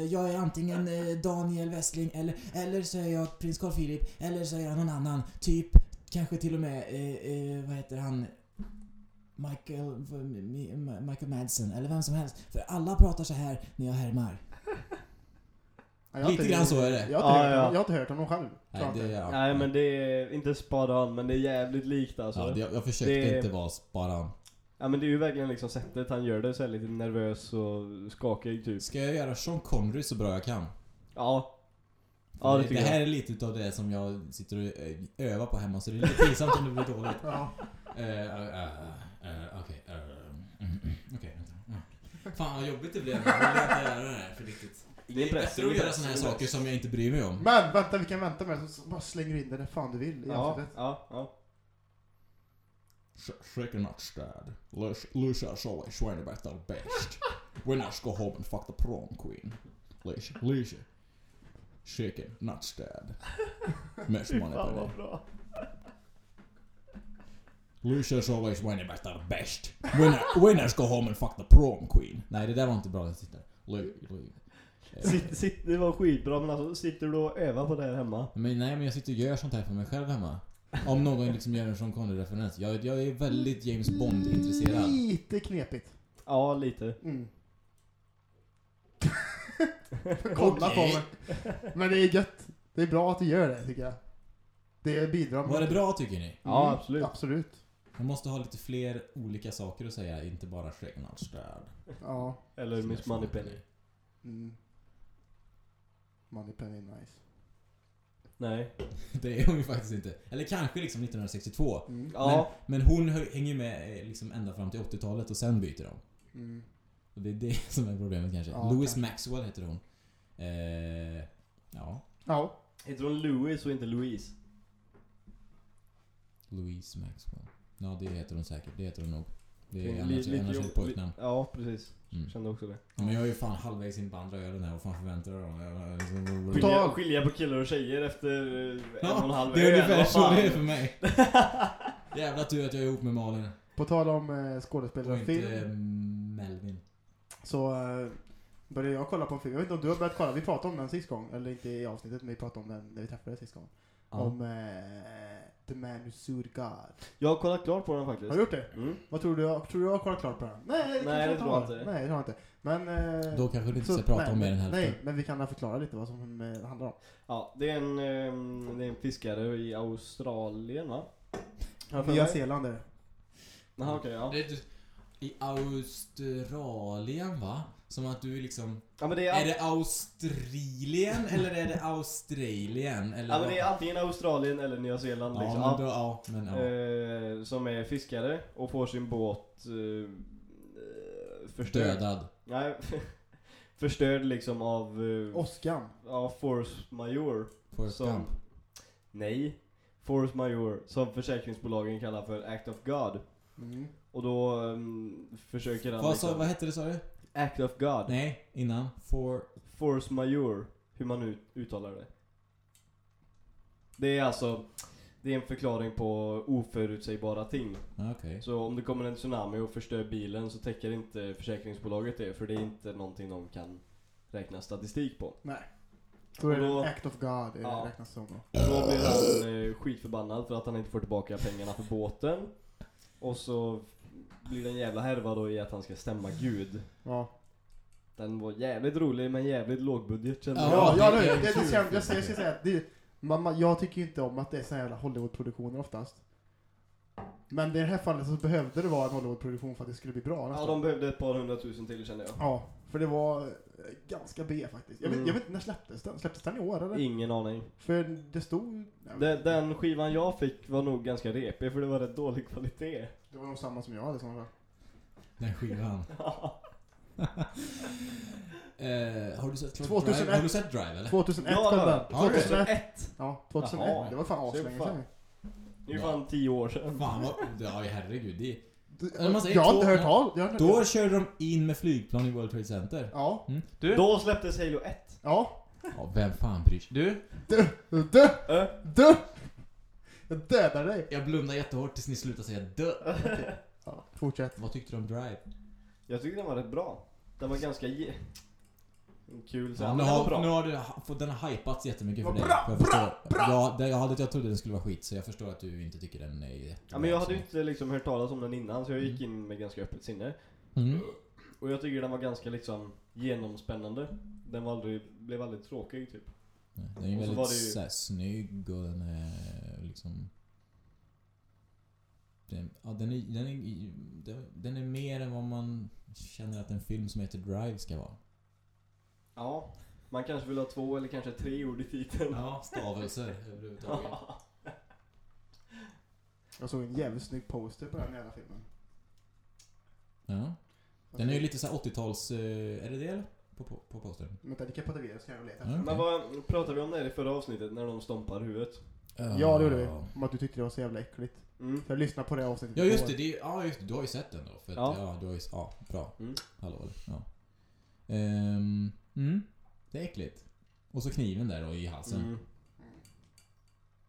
jag är antingen eh, Daniel Westling eller, eller så är jag prins Carl Philip eller så är jag någon annan. Typ, kanske till och med, eh, eh, vad heter han? Michael, Michael Madsen eller vem som helst. För alla pratar så här när jag härmar. Ja, jag Lite grann så är det. Jag har inte, Ja, hört, ja. jag har inte hört honom själv. Nej, jag det, ja. Nej men det är inte on, men det är jävligt likt alltså. Ja, det, jag försökte Det- inte vara sparan. Ja men det är ju verkligen liksom sättet han gör det så här lite nervös och skakig typ. Ska jag göra Sean Connery så bra jag kan? Ja. Ja, det det, det jag. här är lite utav det som jag sitter och eh, övar på hemma så det är lite pinsamt om det blir dåligt. Ja. Eh, eh, eh, Okej, eh, mm, mm, okej. vänta. Fan vad jobbigt det blev. Jag vill inte göra det här för riktigt. Det är bättre att göra såna här saker som jag inte bryr mig om. Men vänta, vi kan vänta med det. Så bara slänger in det där fan du vill i Ja, ja, ja. Shake not stad. Lucia's always Schweineberg are best. Winners go home and fuck the prom queen. Lucia, Lucia. Shaken not stad. Mest money bra. Lucia's always Schweineberg are best. Winner, winners go home and fuck the prom queen. Nej, det där var inte bra. Jag tittar. Lu, lu. Eh, Sitt, sitt, det var skitbra men alltså sitter du och övar på det här hemma? Men nej, men jag sitter och gör sånt här för mig själv hemma. Om någon liksom gör en Sean Connery-referens. Jag, jag är väldigt James Bond-intresserad. Lite knepigt. Ja, lite. Mm. Kolla på mig. Men det är gött. Det är bra att du gör det tycker jag. Det bidrar Var det bra tycker ni? Ja, Mm, absolut. Absolut. Man måste ha lite fler olika saker att säga, inte bara Stirred. Ja. Eller Miss Moneypenny. Mm. Moneypenny nice. Nej. Det är hon ju faktiskt inte. Eller kanske liksom 1962. Mm. Ja. Men hon hö- hänger ju med eh, liksom ända fram till 80-talet och sen byter de. Mm. Och det är det som är problemet kanske. Ja, Louis kanske. Maxwell heter hon. Eh, ja, Ja. Heter hon Louis och inte Louise? Louise Maxwell. Ja, det heter hon säkert. Det heter hon nog. Det är Li- annars, lite annars ett pojknamn. Ja, precis. Mm. Kände också det. Men jag är ju fan halvvägs in på andra ölen här. Vad fan förväntar du dig liksom- Skilja, skilja på killar och tjejer efter eh, en och en Ja, halv det är ungefär så det är för mig. Jävla tur att jag är ihop med Malin. På tal om eh, skådespelare och inte film. eh, Melvin. Så eh, började jag kolla på en film. Jag vet inte om du har börjat kolla. Vi pratade om den sist gång. Eller inte i avsnittet, men vi pratade om den när vi träffades sist gång. Ja. Om eh, The Man Who Sued God. Jag har kollat klart på den faktiskt. Har du gjort det? Mm. Vad tror du? jag- Tror du jag har kollat klart på den? Nej, Nej, det inte tror jag inte. Nej, det tror jag inte. Men... Eh, Då kanske du inte så- ska prata nej, om mer än hälften. Nej, men vi kan förklara lite vad som eh, handlar om. Ja, det är en, ehm, det är en fiskare i Australien va? Nya? Zeeland är det. Jaha okej, ja. Det är du- I Australien va? Som att du är liksom... Ja men det är, Är det Australien eller är det Australien? Eller ja, men det är antingen Australien eller Nya Zeeland Ja, liksom. men då, ja, men ja. Eh, som är fiskare och får sin båt eh, förstörd. Dödad. Nej, förstörd liksom av... Uh, Åskan. ja, force majeure. Forrest Som- Gump. Nej. Force majeure, som försäkringsbolagen kallar för act of God. Mm. Och då um, försöker han Vad, sa, liksom... vad hette det sa du? Act of God. Nej, innan. For... Force majeure, hur man ut, uttalar det. Det är alltså, det är en förklaring på oförutsägbara ting. Ah, Okej. Så om det kommer en tsunami och förstör bilen så täcker inte försäkringsbolaget det, för det är inte någonting de kan räkna statistik på. Nej. Då är det Och då- en act of God det Ja. räknas som då. Då blir han eh, skitförbannad för att han inte får tillbaka pengarna för båten. Och så blir det en jävla härva då i att han ska stämma Gud. Ja. Den var jävligt rolig men jävligt lågbudget kände Ja, jag. Ja, ja, det det, det, det, jag, jag, ska säga att det, man, man, jag tycker ju inte om att det är såna jävla Hollywoodproduktioner oftast. Men i det här fallet så behövde det vara en Hollywoodproduktion för att det skulle bli bra Ja, nästan. de behövde ett par hundratusen till kände jag. Ja, för det var eh, ganska B faktiskt. Jag vet, Mm. jag vet inte, när släpptes den? Släpptes den i år eller? Ingen aning. För det stod... Den, inte. den skivan jag fick var nog ganska repig för det var rätt dålig kvalitet. Det var nog samma som jag hade i sådana fall. Den skivan. eh, har du sett Drive? 2001. Har du sett Drive eller? 2001 Ja, kom ja, den. Har du det? 2001. Ja, 2001. Jaha. Det var fan aslänge fan. sedan. Det är ju fan tio år sedan. Fan vad... Ja herregud. Det, Du- Eller man säger Jag har två- inte hört tal. Jag har inte då körde de in med flygplan i World Trade Center. Ja. Du? Då släpptes Halo 1. Ja. Ja, vem fan bryr sig? Du, Du! Äh? Du! Jag dödar dig. jag blundar jättehårt tills ni slutar säga dö. Ja, fortsätt. Vad tyckte du om Drive? Jag tyckte den var rätt bra. Den var ganska ge... Kul så Ja, ja, nu, den var har, bra. nu har du fått den har hypats jättemycket för Vad dig. bra, jag förstår. Ja, det, jag, hade, jag trodde den skulle vara skit så jag förstår att du inte tycker den är jättebra. Ja, men jag hade ju inte liksom hört talas om den innan så jag gick in med ganska öppet sinne. Mm. Och jag tycker den var ganska liksom genomspännande. Den var aldrig, blev aldrig tråkig typ. Nej, Den är ju väldigt ju- så här, snygg och den är liksom... Den, ja, den, är, den, är, den, den är mer än vad man känner att en film som heter Drive ska vara. Ja. Man kanske vill ha två eller kanske tre ord i titeln. Ja, stavelser överhuvudtaget. Jag såg en jävligt snygg poster på den jävla filmen. Ja. Den är ju lite så här 80-tals... eh, Är det det eller? På, på, på postern? Vänta, det kan TV så kan jag leta. Ja. Men vad pratade vi om det i förra avsnittet när de stompar huvudet? Ja, det gjorde vi. Om att du tyckte det var så jävla äckligt. Mm. För jag lyssnade på det avsnittet Ja just det, det är, ja just det, du har ju sett den då. För att, Ja. ja. du har ju, ja, bra. Mm. Hallå? Ja. Ehm, mm, det är äckligt. Och så kniven där då i halsen. Mm.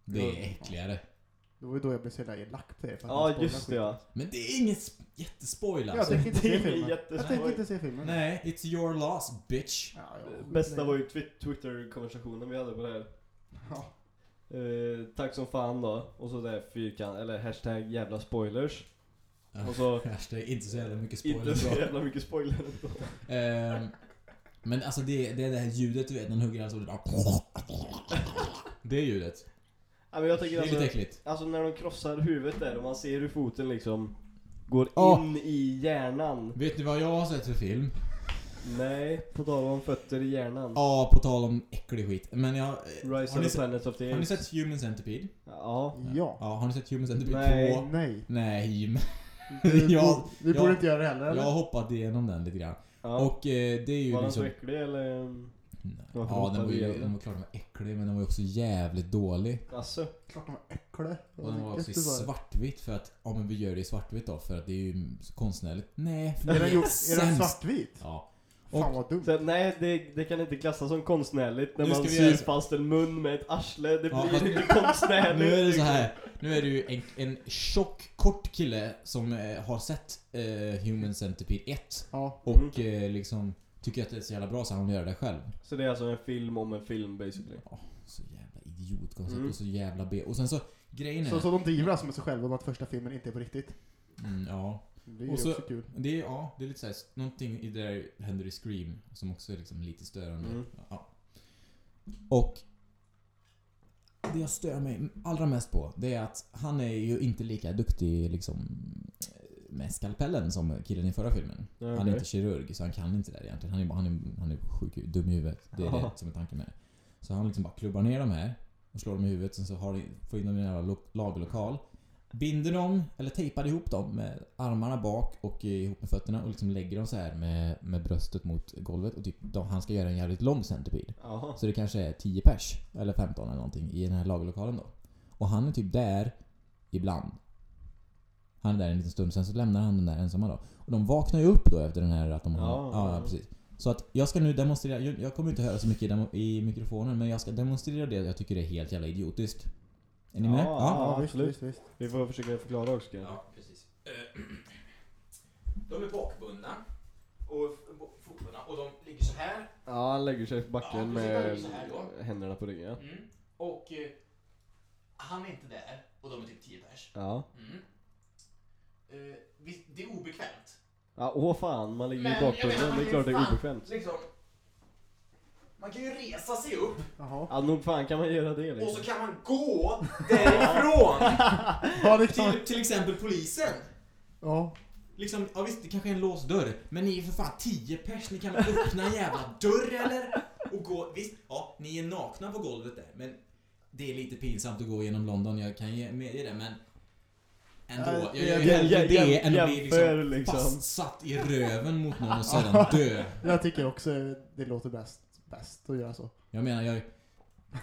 Det är äckligare. Det var ju då jag blev så jävla elak på det. för att Ja jag spoilade just det ja. Men det är inget sp- jättespoil Jag alltså. tänker inte Det är se ingen filmen. Jag tänker inte se filmen. Nej, it's your loss bitch. Ja, ja. Bästa var ju twi- Twitter-konversationen vi hade på det här. Ja. Eh, tack som fan då. Och så där fyrkant, eller hashtag jävla spoilers. Och så Hashtag inte så jävla mycket inte spoiler så jävla mycket spoiler ändå. Ehm, Men alltså det, det är det här ljudet du vet, den hugger alltså. Det är ljudet. Ja, men jag Det tänker är alltså, lite äckligt. alltså när de krossar huvudet där och man ser hur foten liksom går Ja. in i hjärnan. Vet ni vad jag har sett för film? Nej, på tal om fötter i hjärnan. Ja, på tal om äcklig skit. Men jag... Rise har, of ni the sett, Planet of the har ni Apes. sett Human Centipede? Ja. Ja. Ja, har ni sett Human Centipede Nej. 2? Nej. Nej, men Vi, Ja, borde- vi borde inte göra det heller jag har hoppat igenom den lite grann. ja. Och eh, det är ju var den liksom... så äcklig eller? Nej. Varför Ja, den var vi ju den var klart den var äcklig, men den var ju också jävligt dålig. Alltså. Klart de var äckliga. Och den var också i Jättebra. svartvitt för att, ja men vi gör det i svartvitt då för att det är ju konstnärligt. Nej, för Är det den, är gjort, är den svartvit? Ja. Fan vad dumt. Så, nej, det, det kan inte klassas som konstnärligt när Nu ska man vi syr göra så- fast en mun med ett arsle. Det Ja, blir inte konstnärligt. Nu är det så här. Nu är det ju en, en tjock, kort kille som eh, har sett eh, Human Centipede 1 Ja. och eh, liksom tycker att det är så jävla bra så han vill göra det själv. Så det är alltså en film om en film basically. Så jävla idiotkoncept Mm. och så jävla B. Och sen så, grejen är... Så, så de driver alltså med sig själva om att första filmen inte är på riktigt. Mm, ja. Det är Och ju så- också kul. Det är, ja, det är lite såhär, någonting i det där händer i Scream som också är liksom lite störande. Mm. Ja. Och det jag stör mig allra mest på, det är att han är ju inte lika duktig liksom med skalpellen som killen i förra filmen. Ja, Han är inte kirurg, så han kan inte det där egentligen. Han är, han är, han är sjuk, dum i huvudet. Det är det Ja. som är tanken med det. Så han liksom bara klubbar ner de här och slår dem i huvudet, sen så har, får in dem i en jävla lo- lagerlokal. binder dem, eller tejpar ihop dem med armarna bak och ihop med fötterna och liksom lägger dem så här med, med bröstet mot golvet och typ de, han ska göra en jävligt lång. Jaha. Så det kanske är 10 pers, eller 15 eller någonting i den här lagerlokalen då. Och han är typ där ibland. Han är där en liten stund, sen så lämnar han den där ensamma då. Och de vaknar ju upp då efter den här att de har... Ja, Ja, ja. ja precis. Så att jag ska nu demonstrera, jag, kommer inte höra så mycket i, mikrofonen men jag ska demonstrera det jag tycker är helt jävla idiotiskt. Är ni Ja, med? ja. visst, absolut. visst, visst. Vi får försöka förklara också kanske. Ja, precis. De är bakbundna. Och f- fotarna, och de ligger så här. Ja, han lägger sig på backen Ja, med händerna på ryggen. Mm. Och eh, han är inte där. Och de är typ 10 pers. Ja. Mm. Eh, det är obekvämt. Ja, åh fan, man ligger i bakgrunden. Det är klart det är obekvämt. Liksom, man kan ju resa sig upp Jaha. Ja, nog fan kan man göra det och liksom. så kan man gå därifrån Ja, det kan till till exempel polisen. Ja. Liksom, ja visst, det kanske är en låst dörr, men ni är för fan 10 pers, ni kan väl öppna en jävla dörr eller? Och gå, visst, ja, ni är nakna på golvet där, men det är lite pinsamt att gå genom London, jag kan ge medge det, men ändå. Ja, Jag gör hellre jag- det jag- än att bli liksom, liksom. fastsatt i röven mot någon och sedan dö. Jag tycker också det låter bäst, bäst att göra så. Jag menar, jag,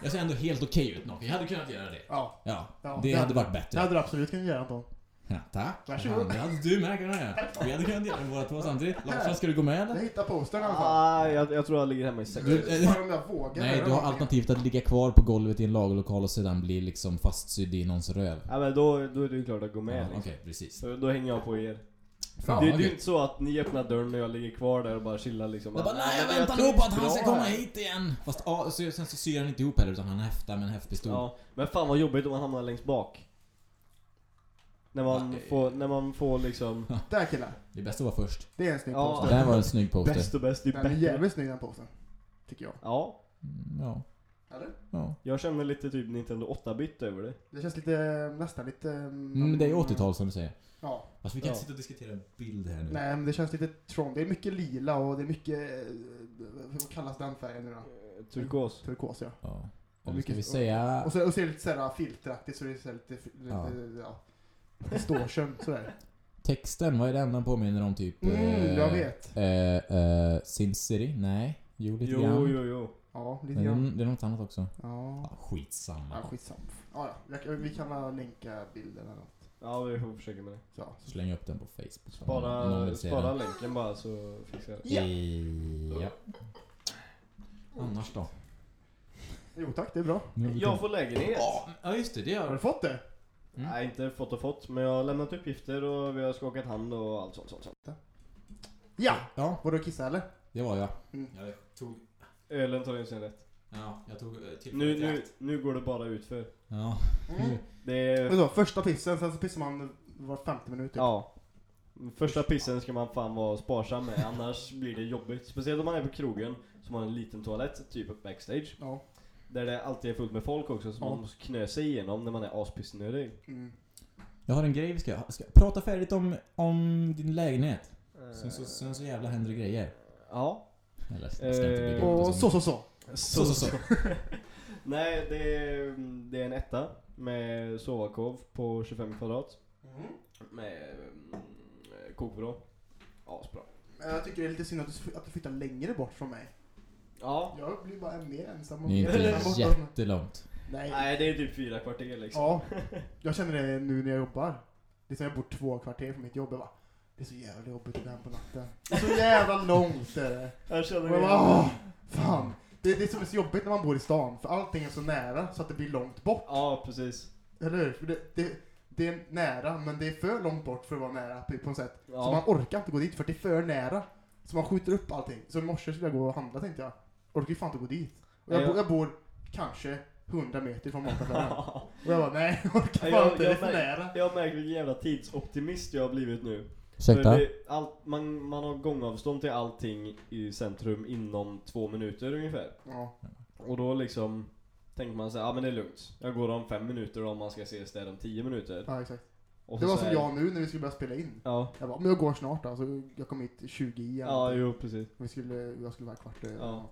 jag ser ändå helt okej ut naken, jag hade kunnat göra det. Ja. Ja, Ja, det det- hade varit Det bättre. hade du absolut kunnat göra Anton. Ja, tack. Varsågod. Hade du med kunnat göra. Vi hade kunnat göra båda två samtidigt. Larsson, ska du gå med eller? Jag hittade postern i alla fall. Ah, jag, jag tror jag ligger hemma i säng. Du- Fan om jag vågar Nej, göra du har någonting. alternativet att ligga kvar på golvet i en lagerlokal och sedan bli liksom fastsydd i någons röv. Ja men då, då är det ju klart att gå med Ja, liksom. Okej, precis. Så Då hänger jag på er. Fan, det, det är ju inte så att ni öppnar dörren och jag ligger kvar där och bara chillar liksom. Jag bara, Ah, nej jag väntar nog på att han ska komma här." hit igen. Fast ja, så, sen så syr han inte ihop heller utan han häftar med en häftpistol. Ja, men fan vad jobbigt om man hamnar längst bak. När man, Nej. får, när man får liksom... Där killar. Det är bäst att vara först. Det är en snygg Ja. Det poster. här var en snygg poster. Bäst och bäst, det är Den är bättre. jävligt snygg den posten. Tycker jag. Ja, Mm, Ja. Eller? ja. jag känner lite typ Nintendo 8-bit över det. Det känns lite, nästan lite... Mm, det är 80-tal som du säger. Ja. Fast vi kan Ja. inte sitta och diskutera bild här nu. Nej men det känns lite Tron. Det är mycket lila och det är mycket... eh, Vad kallas den färgen nu då? Eh, Turkos. Turkos ja. Ja. Och ska mycket- vi säga... Och så, och så är det lite såhär filteraktigt så det är så här lite... lite Ja. ja. Distortion sådär. Texten, vad är det enda påminner om typ... Mm, eh, jag vet. Eh, eh, Sin City? Nej. Jo, lite Jo, grann. jo, jo. Ja, lite Men det, grann. är, det är något annat också. Ja. Ja, skitsamma. Ja, skitsamma. Ja, ja. Jag kan- Vi kan väl länka bilden eller något. Ja, vi får försöka med det. Så. Släng upp den på Facebook. om någon Spara, vill se spara den. länken bara så fixar jag det. Ja. Ja. Annars då? Jo tack, det är bra. Nu har vi Jag får lägenhet. Ja, Ja, just det. Det Har du gör fått det? Mm. Nej, inte fått och fått, men jag har lämnat uppgifter och vi har skakat hand och allt sånt. sånt, sånt. Ja! Ja, Var du kissa eller? det var jag. Mm. Jag tog... Ölen tar in sin rätt. Ja, jag tog eh, Nu, tillfället i nu, akt. nu går det bara utför. Ja. Mm. Det är... Vadå, första pissen, sen så pissar man var 50 minut typ. Ja. Första pissen ska man fan vara sparsam med, annars blir det jobbigt. Speciellt om man är på krogen, som har en liten toalett, typ backstage. Ja. Där det alltid är fullt med folk också, som Ja. man måste knö sig igenom när man är aspissnödig. Mm. Jag har en grej vi ska... ska prata färdigt om, om din lägenhet. Sen så, sen så jävla händer det grejer. Ja. Eller, jag ska inte bygga upp det Och så så så. Så, så, så. Nej, det är, det är en etta med sovarkov på 25 kvadrat. Med mm, kokvrå. Asbra. Men Jag tycker det är lite synd att du, att du flyttar längre bort från mig. Ja. Jag blir bara mer ensam och Det är mer inte ensam bort från mig. jättelångt. Nej. Nej, det är typ fyra kvarter liksom. Ja. Jag känner det nu när jag jobbar. Det är som jag bor två kvarter från mitt jobb. Jag bara, det är så jävla jobbigt att gå hem på natten. Det är så jävla långt är det. Jag känner Och jag bara, åh, fan. Det, det är så- det är så jobbigt när man bor i stan, för allting är så nära så att det blir långt bort. Ja, precis. Eller hur? För det, det, det är nära, men det är för långt bort för att vara nära på på något sätt. Så Ja. man orkar inte gå dit för det är för nära. Så man skjuter upp allting. Så i morse skulle jag gå och handla tänkte jag. Orkar ju fan inte gå dit. Och jag, bo, jag- bor kanske 100 meter från mataffären. och jag bara, nej, jag orkar fan inte. Det är jag för märker- nära. Jag märkt vilken jävla tidsoptimist jag har blivit nu. Ursäkta? För det, allt, man, man har gångavstånd till allting i centrum inom två minuter ungefär. Ja. Och då liksom tänker man sig, ja men det är lugnt. Jag går om fem minuter om man ska ses där om tio minuter. ja, exakt. Och Det så var så som här- jag nu när vi skulle börja spela in. Ja, Jag bara, men jag går snart då. Så jag kom hit 20 i. ja jo precis. Vi skulle, jag skulle vara kvart över. Ja.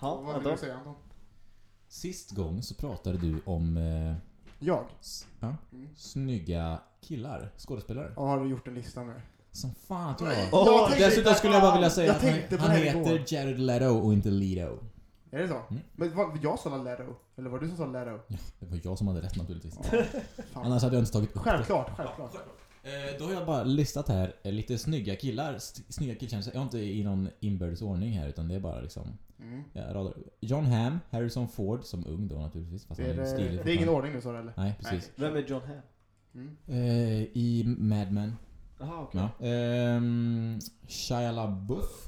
Ja, Vad vill du säga Anton? Sist gång så pratade du om... Eh, Jag? S- Ja. Mm. Snygga killar, skådespelare. Ja, har du gjort en lista nu? Som fan att jag har. jag tänkte- Dessutom skulle jag bara vilja säga Jag att han, tänkte på han det här heter. Jared Leto och inte Leto. Är det så? Mm. Men vad, jag sa Leto? Eller var det du som sa Leto? Ja, det var jag som hade rätt naturligtvis. Ja, fan. Annars hade jag inte tagit upp det. Självklart, självklart. Eh, Då har jag bara listat här eh, lite snygga killar, snygga killtjänster. Jag har inte i någon inbördes ordning här utan det är bara liksom Mm. radar. John Hamm, Harrison Ford som ung då naturligtvis. Fast Det, är, han är stilig det är ingen ordning nu sa du eller? Nej, precis. Vem är John Hamm? Mm. Eh, I Mad Men. Jaha, okej. Ja. Ehm, Shia LaBeouf.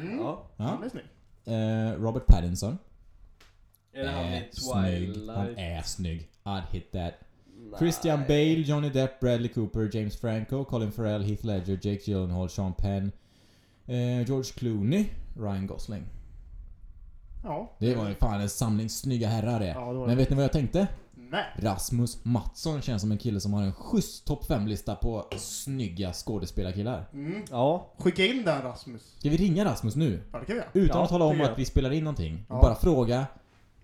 Mm. Ja. Ja. Han är snygg. Eh, Robert Pattinson. Är han Är snygg. Han är snygg. I'd hit that. Nej. Christian Bale, Johnny Depp, Bradley Cooper, James Franco, Colin Farrell, Heath Ledger, Jake Gyllenhaal, Sean Penn, eh, George Clooney, Ryan Gosling. Ja. Det var ju fan en samling snygga herrar det. Ja, det Men det. vet ni vad jag tänkte? Nej. Rasmus Mattsson känns som en kille som har en schysst topp 5-lista på snygga skådespelarkillar. Mm. Ja. Skicka in den Rasmus. Ska vi ringa Rasmus nu? Ja, det kan vi göra. Utan Ja, att tala om att vi spelar in någonting. Ja. Bara fråga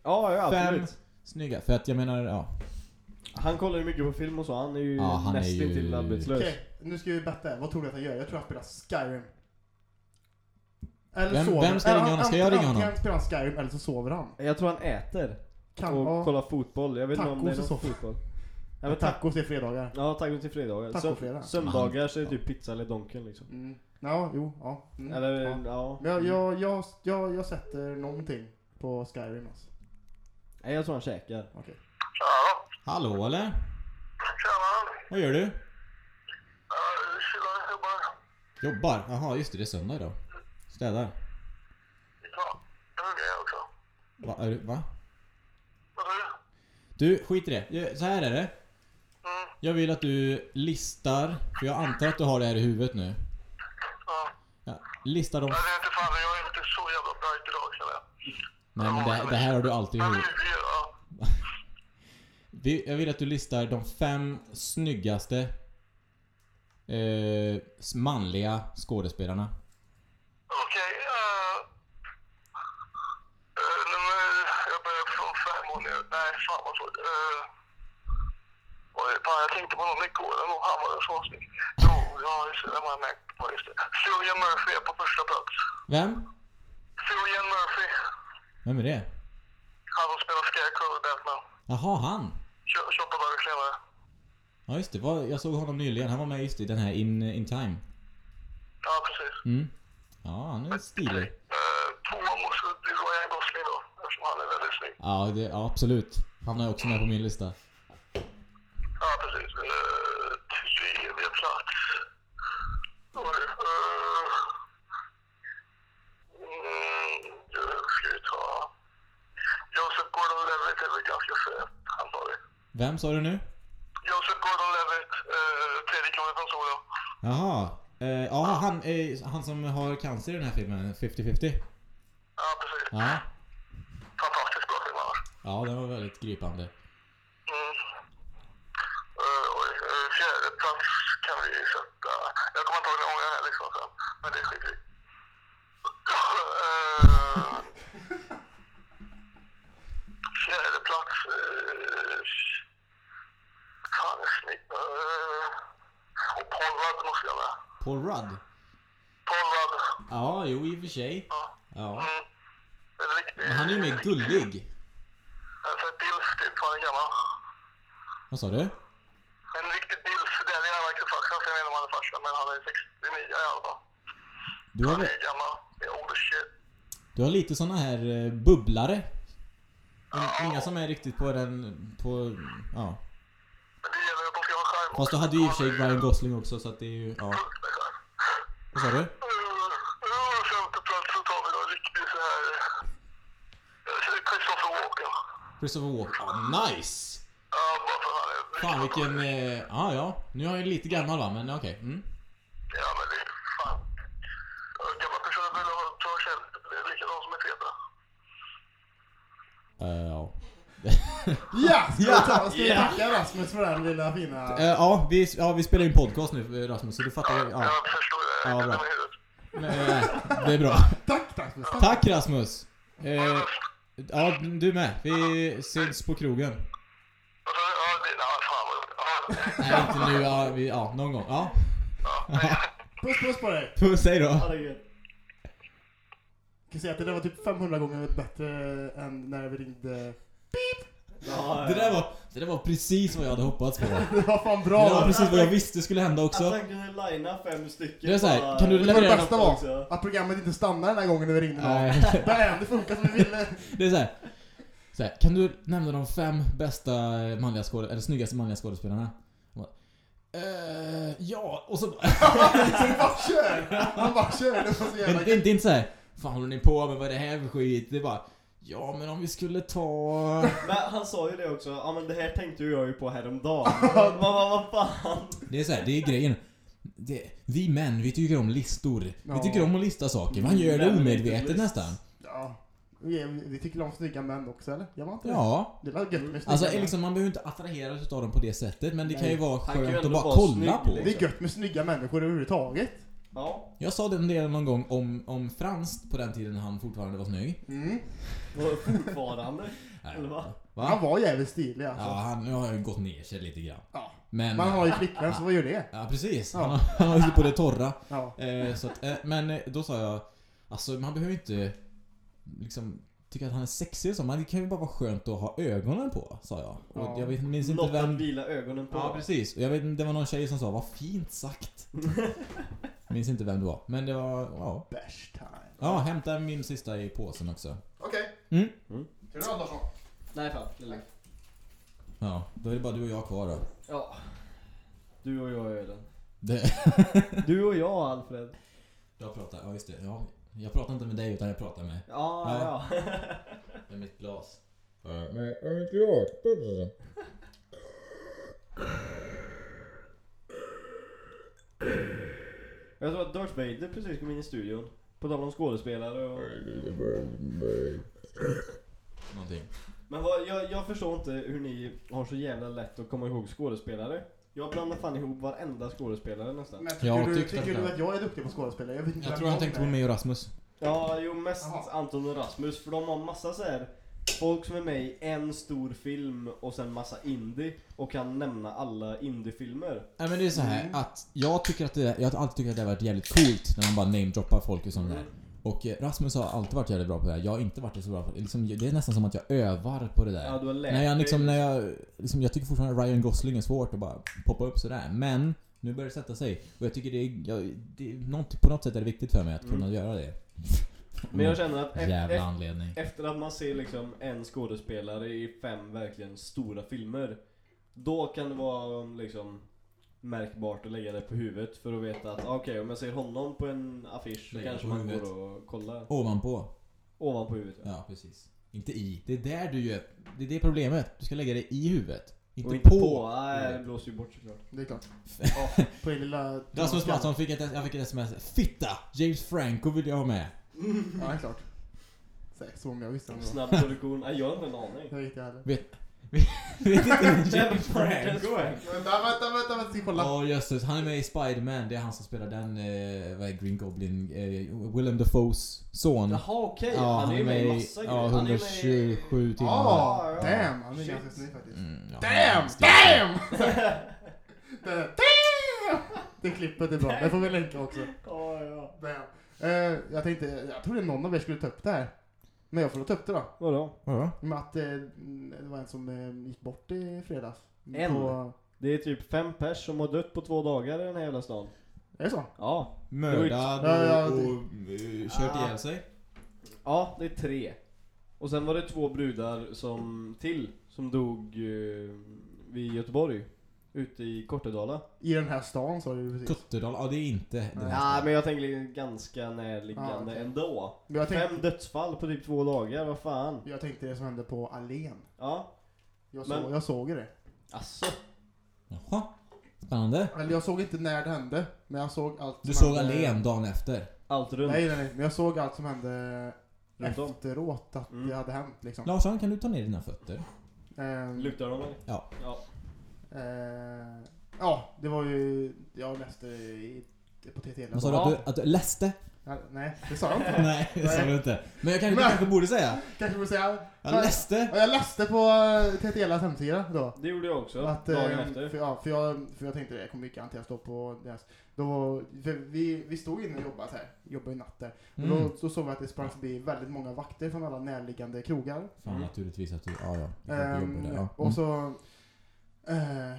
Ja, ja fem absolut. snygga. För att jag menar, ja. Han kollar ju mycket på film och så, han är ju Ja, han är nästintill ju- arbetslös. Okej, nu ska vi betta. Vad tror du att han gör? Jag tror han spelar Skyrim. Eller Vem- sover. vem ska Eller ringa honom? Ska jag ringa Antingen honom? spelar han Skyrim eller så sover han. Jag tror han äter. Kan, och ja, kollar fotboll. Jag vet inte om det är Tacos någon så. fotboll. Ja, men tack. tacos är fredagar. Ja, tacos till fredagar. Tacofredag. Söm- Söndagar så är det typ pizza eller donken liksom. Mm. Ja, jo, ja. Mm. Eller, ja. ja. Men jag, jag, jag, jag, jag sätter någonting på Skyrim alltså. Nej, jag tror han käkar. Okej. Ja, Hallå eller? tjena. Vad gör du? Uh, Chillar, jobbar. Jobbar? Jaha, just det. Det är söndag idag. Städar. Ja, jag är det också. Va? Är, du- va? Vad sa du? Du, skit i det. Jag- Så här är det. Mm, Jag vill att du listar, för jag antar att du har det här i huvudet nu. ja. Ja, lista de... Jag vet inte fan, jag är inte så jävla bright idag känner jag. Nej men det, det här har du alltid i huvudet. Vi, Jag vill att du listar de fem snyggaste eh, manliga skådespelarna. Okej, uh, uh, nummer... Jag börjar från fem år ner. Nej, fan vad svårt. Uh, oj, fan, jag tänkte på någon igår. Nog han var så snygg. Jo, ja, just det. Den var jag med på. Just det. Cillian Murphy är på första plats. Vem? Cillian Murphy. Vem är det? Han som spelar Scarecrow i Batman. Jaha, han! 28 dagar senare. Ja just det, jag såg honom nyligen. Han var med just i den här In, in Time. Ja, precis. Mm. Ja, han är stilig. Uh, två måste bli Ryan Gosling då, eftersom han är väldigt snygg. Ja, det, ja absolut. Han är också med på min lista. Ja, precis. Uh, tredje plats. Oj, uh, mm, ska vi ta... Joseph Gordon-Levitt är väl ganska antar vi. Vem sa du nu? Joseph Gordon-Levitt, uh, tredje kungen från Solo. Jaha. Eh, ja, han, är han som har cancer i den här filmen, 50-50. Ja, precis. Ja. Fantastiskt bra film annars. Ja, den var väldigt gripande. Mm. Uh, oj, uh, fjärde plats kan vi sätta... Jag kommer inte ihåg jag har listan sen, men det är skit i. Uh, fjärde plats... Uh, fan, är snygg. Uh, och Paul Rudd måste jag med. Paul Rudd? Paul Rudd. Ja, jo i och för sig. Ja. Ja. Mm. Men han är ju mer gullig. Alltså, Dilf, typ. Han är gammal. Vad sa du? En riktig Dilf. Det är han verkligen farsan. Jag vet inte om han är farsan, men han är 69 i alla fall. Du har, Han är gammal. Det är shit. du har lite såna här eh, bubblare. In- Inga som är riktigt på den... På... Ja. Men det gäller att de ska ha charm. Fast du hade ju i och för sig Ryan Gosling också så att det är ju... Ja. Vad sa du? Uh, femte plats så tar vi då riktigt så här... Christopher Walken. Christopher Walken. Ja, nice! Ja, bara för han är... Fan vilken... Eh, ja, ja. Nu är jag ju lite gammal va, men okej. Mm. Ja, men det är fan... Ja, Gamla personer vill ha bra kärlek. Det är likadant som är feta. Eh, ja. Ja! Ska vi, Ja! ta, ska vi Ja! tacka Rasmus för den lilla fina... Eh, ja, vi, ja, vi spelar in podcast nu Rasmus, så du fattar ju. Ja. Ja, Jag bra. eh, det är bra. Tack! Tack. Tack Rasmus! Eh, ja, du med. Vi syns på krogen. Nej, inte nu. Ja, vi, ja någon gång. Ja. Puss puss på dig! Puss, hej då. Ja, det är gött. Jag kan säga att det där var typ 500 gånger bättre än när vi ringde. Ja, Det där var, det där var precis vad jag hade hoppats på. Det var fan Det bra! var precis vad jag visste skulle hända också. Att han kunde linea fem stycken. Det är så här, kan du Det var det leverera bästa något var, också. att programmet inte stannade den här gången när vi ringde någon. Nej. Bam, det funkar som vi ville. Det är så här. Så här, kan du nämna de fem bästa manliga skåd eller snyggaste manliga skådespelarna? Bara, Eh, ja, och så... Så det bara kör! Han bara kör, det var så Men jävla det är inte, inte så här. Fan håller ni på med? Vad är det här för skit? Det är bara... Ja, men om vi skulle ta... Men han sa ju det också, ja men det här tänkte ju jag ju på häromdagen. vad, vad, vad fan? Det är så här, det är grejen. Det, vi män, vi tycker om listor. Vi tycker om att lista saker. Man gör det omedvetet list. nästan. Ja. Vi, vi tycker om snygga män också eller? Gör man inte det? Ja. Det är väl gött med snygga Alltså män. liksom, man behöver inte attraheras utav dem på det sättet, men det kan ju vara Han kan ju skönt att ändå bara vara kolla snygg, på. Det är gött med snygga människor överhuvudtaget. Ja. Jag sa den delen någon gång om, om Frans på den tiden han fortfarande var snygg. Mm. Fortfarande. Eller va? Va? Han var jävligt stilig alltså. Ja, han nu har ju gått ner sig lite grann. Ja. Men... Man har ju flickvän, så vad gör det? Ja, precis. Ja. Han, har, han har ju på det torra. Ja. Eh, så att, eh, men eh, då sa jag, alltså man behöver inte liksom tycka att han är sexig så, men det kan ju bara vara skönt att ha ögonen på, sa jag. Och Ja. jag vet, minns inte att vem... vila ögonen på. Ja, precis. Och jag vet det var någon tjej som sa 'Vad fint sagt' Minns inte vem det var. Men det var, ja. Bash time. Ja, hämta min sista i påsen också. Okej. Mm. Mm. Ska du Andersson? Nej fan, det är lugnt. Ja, då är det bara du och jag kvar då. Ja. Du och jag är den. Det... Du och jag Alfred. Jag pratar, ja just det. Ja, jag pratar inte med dig utan jag pratar med, Ja, ja. med mitt glas. Jag tror att Darth Vader precis kom in i studion. På tal om skådespelare och... Någonting. Men vad, jag, jag förstår inte hur ni har så jävla lätt att komma ihåg skådespelare. Jag blandar fan ihop varenda skådespelare nästan. Men tycker, Jag du, tyckte tycker att- du att jag är duktig på skådespelare? Jag vet inte Jag vem tror han de tänkte på är. mig och Rasmus. Ja, jo mest Jaha. Anton och Rasmus för de har massa så här Folk som är med i en stor film och sen massa indie och kan nämna alla indiefilmer. Nej men det är så här Mm. att jag tycker att det, jag har alltid tyckt att det har varit jävligt coolt när man bara namedroppar folk och sånt där. Mm. Och eh, Rasmus har alltid varit jävligt bra på det här. Jag har inte varit så bra på det. Liksom, det är nästan som att jag övar på det där. Ja, du har lärt när jag liksom, när jag, liksom, jag tycker fortfarande Ryan Gosling är svårt att bara poppa upp sådär. Men, nu börjar det sätta sig. Och jag tycker det är, jag, det är något, på något sätt är det viktigt för mig att kunna Mm. göra det. Men jag känner att Jävla efter, anledning. efter att man ser liksom en skådespelare i fem verkligen stora filmer. Då kan det vara liksom märkbart att lägga det på huvudet för att veta att okej om jag ser honom på en affisch så Lägga kanske på man huvudet. går och kollar. Ovanpå. Ovanpå huvudet ja. Ja, precis. Inte i. Det är där du gör, det är det problemet. Du ska lägga det i huvudet. Inte, och inte på. på. Nej, det blåser ju bort såklart. Det är klart. Ja, på din lilla... Rasmus Mattsson fick ett, jag fick ett sms. Fitta! James Franco vill jag ha med. Ja, det är klart. Säkert så jag visste det var. Snabb produktion. Nej, jag har inte en aning. Jag vet inte heller. Vet inte vem James Franco är? Vänta, vänta, vänta, vänta, ska kolla. Ja jösses, han är med i Spider-Man. Det är han som spelar den, eh, vad är Green Goblin? Eh, Willem Dafoes son. Jaha okej, Ja, han är ju med i massa Ja, grejer. Han är med i- 127 timmar. Ja, Ja, ja. damn! Han är Shit. ganska snygg faktiskt. Mm, ja, Damn! Damn! Det- Damn! Det klippet är bra, det får vi länka också. Ja, ja. Damn. Eh, jag tänkte, jag trodde någon av er skulle ta upp det här. Men jag får ta upp det då. Vadå? Ja. Med att eh, det var en som eh, gick bort i fredags. En? På, Det är typ fem pers som har dött på två dagar i den här jävla stan. är det så? Ja. Mördad Ja, ja, och, det- och eh, kört ihjäl sig. Ja, det är tre. Och sen var det två brudar som till som dog eh, vid Göteborg. Ute i Kortedala. I den här stan sa du precis. Kuttedal, ja det är inte den Ja, här men jag tänker ganska närliggande Ja, okej. ändå. Men jag Fem tänkte, dödsfall på typ två dagar, vad fan. jag tänkte det som hände på Allén. Ja, Jag, Men- såg, jag såg ju det. asså. Jaha. Spännande. Eller jag såg inte när det hände, men jag såg allt Du såg hände. Allén dagen efter. Allt runt. Nej, nej, nej. Men jag såg allt som hände Runt om. efteråt, att Mm. det hade hänt liksom. Larsson, kan du ta ner dina fötter? Ehm, Luktar de eller? Ja. Ja. Eh, ja, det var ju, jag läste i, på TT. Vad sa du att du, att du läste? Ja, nej, det sa jag inte. Nej, det sa du inte. Men jag kanske, Men- kanske borde säga. Kanske borde säga. Jag läste. Och jag läste på eh, TTLs hemsida då. Det gjorde jag också, Att, dagen eh, efter. För, ja, för, jag, för jag tänkte det, jag kommer garanterat stå på deras... Då, vi, vi stod inne och jobbade så här, jobbade i natt där. Och Mm. då, då såg vi att det sprang förbi väldigt många vakter från alla närliggande krogar. Fan Mm. naturligtvis att du, ja ja. klart du Ehm, där, ja. Och Mm. så... Eh,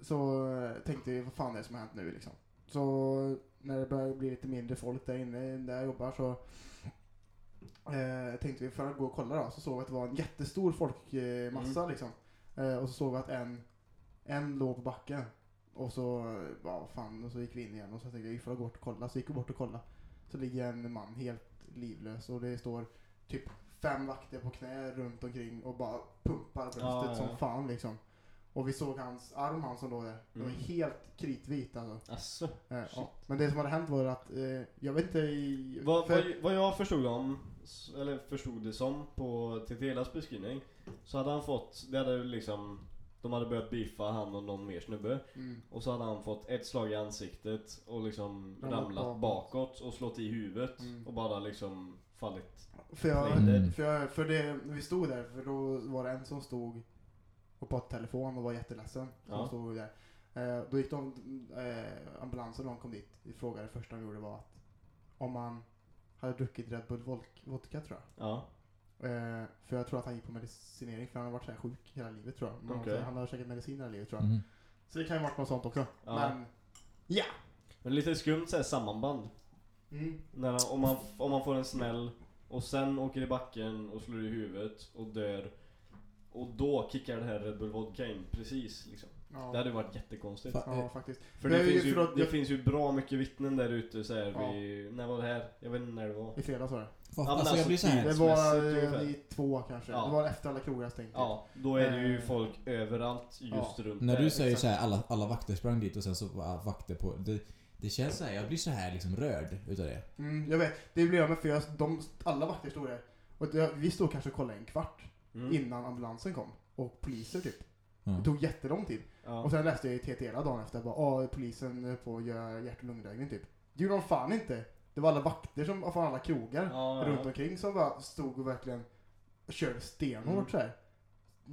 så tänkte vi, vad fan är det som har hänt nu liksom? Så när det började bli lite mindre folk där inne där jag jobbar så eh, tänkte vi för att gå och kolla då, så såg vi att det var en jättestor folkmassa liksom. Eh, och så såg vi att en, en låg på backen. Och så, ja fan, och så gick vi in igen och så tänkte vi, vi får gå bort och kolla. Så gick vi bort och kolla. Så ligger en man helt livlös och det står typ fem vakter på knä runt omkring och bara pumpar bröstet Ja, ja, som fan liksom. Och vi såg hans arm, han som låg där. Det var Mm. helt kritvit alltså. Asså. Eh, Shit. ja. Men det som hade hänt var att, eh, jag vet inte i... Vad, för- vad, vad jag förstod om, s- eller förstod det som på Tetelas beskrivning, så hade han fått, det hade liksom, de hade börjat beefa han och någon mer snubbe. Mm. Och så hade han fått ett slag i ansiktet och liksom Ramlat ramlat bakåt. bakåt och slått i huvudet Mm. och bara liksom fallit. För, jag, Mm. för, jag, för det, när vi stod där, för då var det en som stod och pratade telefon och var jätteledsen. Ja. stod där. Eh, då gick de, eh, ambulansen och de kom dit. Vi frågade det första de gjorde var att om man hade druckit Red Bull Volk- vodka tror jag. Ja. Eh, för jag tror att han gick på medicinering för han har varit så här sjuk hela livet tror jag. Men Okej. Han har käkat medicin hela livet tror jag. Mhm. Så det kan ju varit något sånt också. Ja. Men, ja! Men lite skumt såhär sammanband. Mm. När, om, man, om man får en smäll och sen åker i backen och slår i huvudet och dör. Och då kickar det här Red Bull Vodka in precis liksom. Ja. Det hade ju varit jättekonstigt. Fa- ja, faktiskt. För det, finns ju, det jag- finns ju bra mycket vittnen där ute så här, Ja. vid, när var det här? Jag vet inte när det var. I fredags var det. Fan, men alltså, jag alltså, blir så här. Det var Tidsmässigt eh, två kanske. Ja. Det var efter alla krogar stängt. Ja, då är det ju Eh. folk överallt just Ja. runt När där. du säger exakt. så här, alla, alla vakter sprang dit och sen så var vakter på... Det, det känns så här, jag blir så här liksom rörd utav det. Mm, jag vet, det blev jag med för jag, de, alla vakter stod där. Och det, vi stod kanske och kollade en kvart Mm. innan ambulansen kom. Och poliser typ. Ja. Det tog jättelång tid. Ja. Och sen läste jag i TTL dagen efter bara åh polisen att göra hjärt och lungräddning typ. Det gjorde de fan inte. Det var alla vakter som, från alla krogar Ja, runt ja. omkring som bara stod och verkligen körde stenhårt Mm. så här.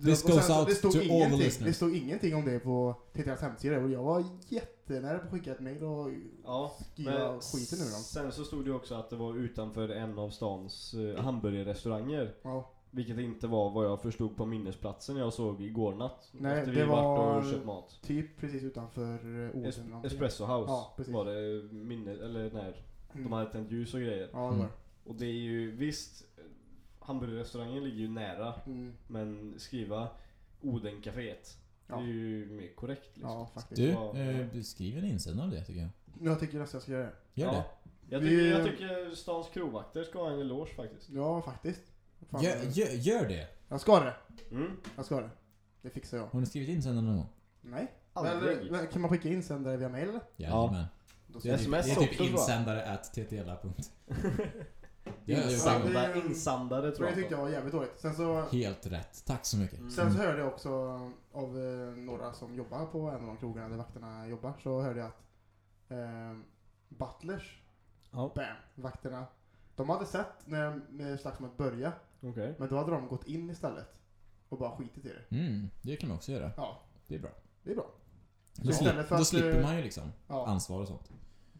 This Och sen goes så- out det stod to all the ingenting, listeners. Det stod ingenting om det på TTLs hemsida och jag var jättenära på att skicka ett mail och Ja, skriva skiten ur dem. sen så stod det också att det var utanför en av stans eh, hamburgerrestauranger. Ja. Vilket inte var vad jag förstod på minnesplatsen jag såg igår natt. Nej, efter det vi varit var- och köpt mat. Typ precis utanför eh, Åsen. Es. Espresso House Ja, precis. var det minne, eller när Mm. de hade tänt ljus och grejer. Ja, det Mm. var Och det är ju visst, eh, hamburgerrestaurangen ligger ju nära. det. Mm. Men skriva Odencaféet. Det Ja. är ju mer korrekt liksom. Ja, faktiskt. Du, Ja. eh, skriv en insändare om det tycker jag. Jag tycker nästan jag ska göra det. Gör det. Jag Vi- tycker, jag tycker stans krogvakter ska ha en eloge faktiskt. Ja, faktiskt. Fan, Gör, gör, gör det. Jag ska det. Mm. Jag ska det. Det fixar jag. Har ni skrivit insändare någon gång? Nej. Aldrig. Men, men, kan man skicka in sen där via mail? Jajamän. Då Det är typ, SMS det är också, typ tror jag. insändare at ttla. Det har jag gjort en Insandare, gång. det- insandare Så tror det jag. tyckte jag var jävligt dåligt. Sen så, Helt rätt. Tack så mycket. Mm. sen så hörde jag också av eh, några som jobbar på en av de krogarna där vakterna jobbar. Så hörde jag att eh, butlers, Ja, bam, vakterna. De hade sett när, när slagsmålet började. Okej. Men då hade de gått in istället. Och bara skitit i det. Mm, det kan man också göra. Ja, Det är bra. det är bra. Då, slip, för då att, slipper eh, man ju liksom Ja, ansvar och sånt.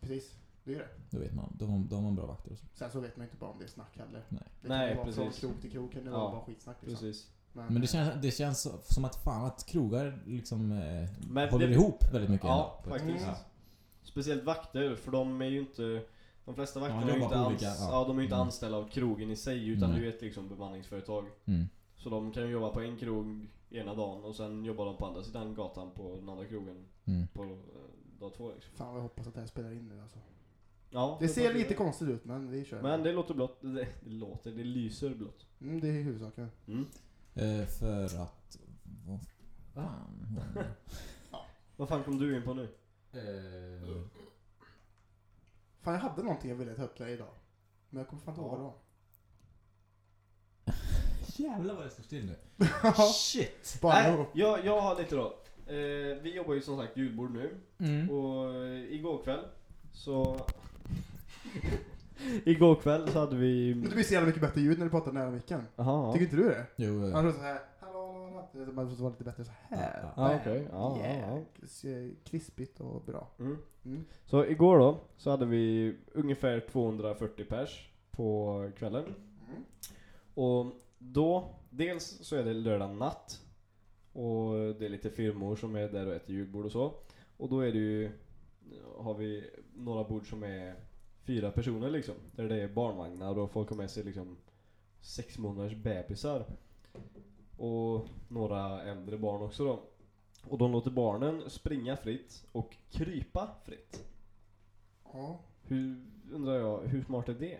precis. Det är det. Då vet man. Då har, då har man bra vakter och så. Sen så vet man inte bara om det är snack heller. Nej. Det Nej, kan ju vara från krog till krog kan det Ja, vara bara skitsnack liksom. Precis. Men det känns, det känns som att fan att krogar liksom eh, Men håller det- ihop väldigt mycket. Ja, ändå, faktiskt. Mm. Speciellt vakter, för de är ju inte... De flesta vakter Ja, är ju inte, ans- ja. ja. de är ju inte Mm. anställda av krogen i sig, utan Nej. det är ju ett liksom bemanningsföretag. Mm. Så de kan ju jobba på en krog ena dagen och sen jobbar de på andra sidan gatan på den andra krogen Mm. på eh, dag två liksom. Fan vad jag hoppas att det här spelar in nu alltså. Ja, Det ser lite konstigt ut men vi kör. Men det låter blått. Det, det låter, det lyser blått. Mm, det är huvudsaken. Mm. Eh, för att... Vad fan det? Vad fan kom du in på nu? Eh, Fan jag hade någonting jag ville ta upp där idag. Men jag kommer fan inte ihåg vad det var. Jävlar vad det står still nu. Shit! Bara Nej, ihop. jag, jag har lite då. Eh, vi jobbar ju som sagt ljudbord nu. Mm. Och eh, igår kväll så... Igår kväll så hade vi... Men det blir så jävla mycket bättre ljud när du pratar nära micken. Jaha, Tycker inte du det? Jo, eh, Annars så här, hallå, hallå, hallå. Det måste vara lite bättre så här. Ja, ja. Ah, okej. Ja, ja, Yeah. ja. Så Krispigt och bra. Mm. Mm. Så igår då, så hade vi ungefär 240 pers på kvällen. Mm. Och då, dels så är det lördag natt. Och det är lite firmor som är där och äter julbord och så. Och då är det ju, har vi några bord som är fyra personer liksom. Där det är barnvagnar och folk har med sig liksom sex månaders bebisar. Och några äldre barn också då. Och de låter barnen springa fritt och krypa fritt. Ja. Hur, undrar jag, hur smart är det?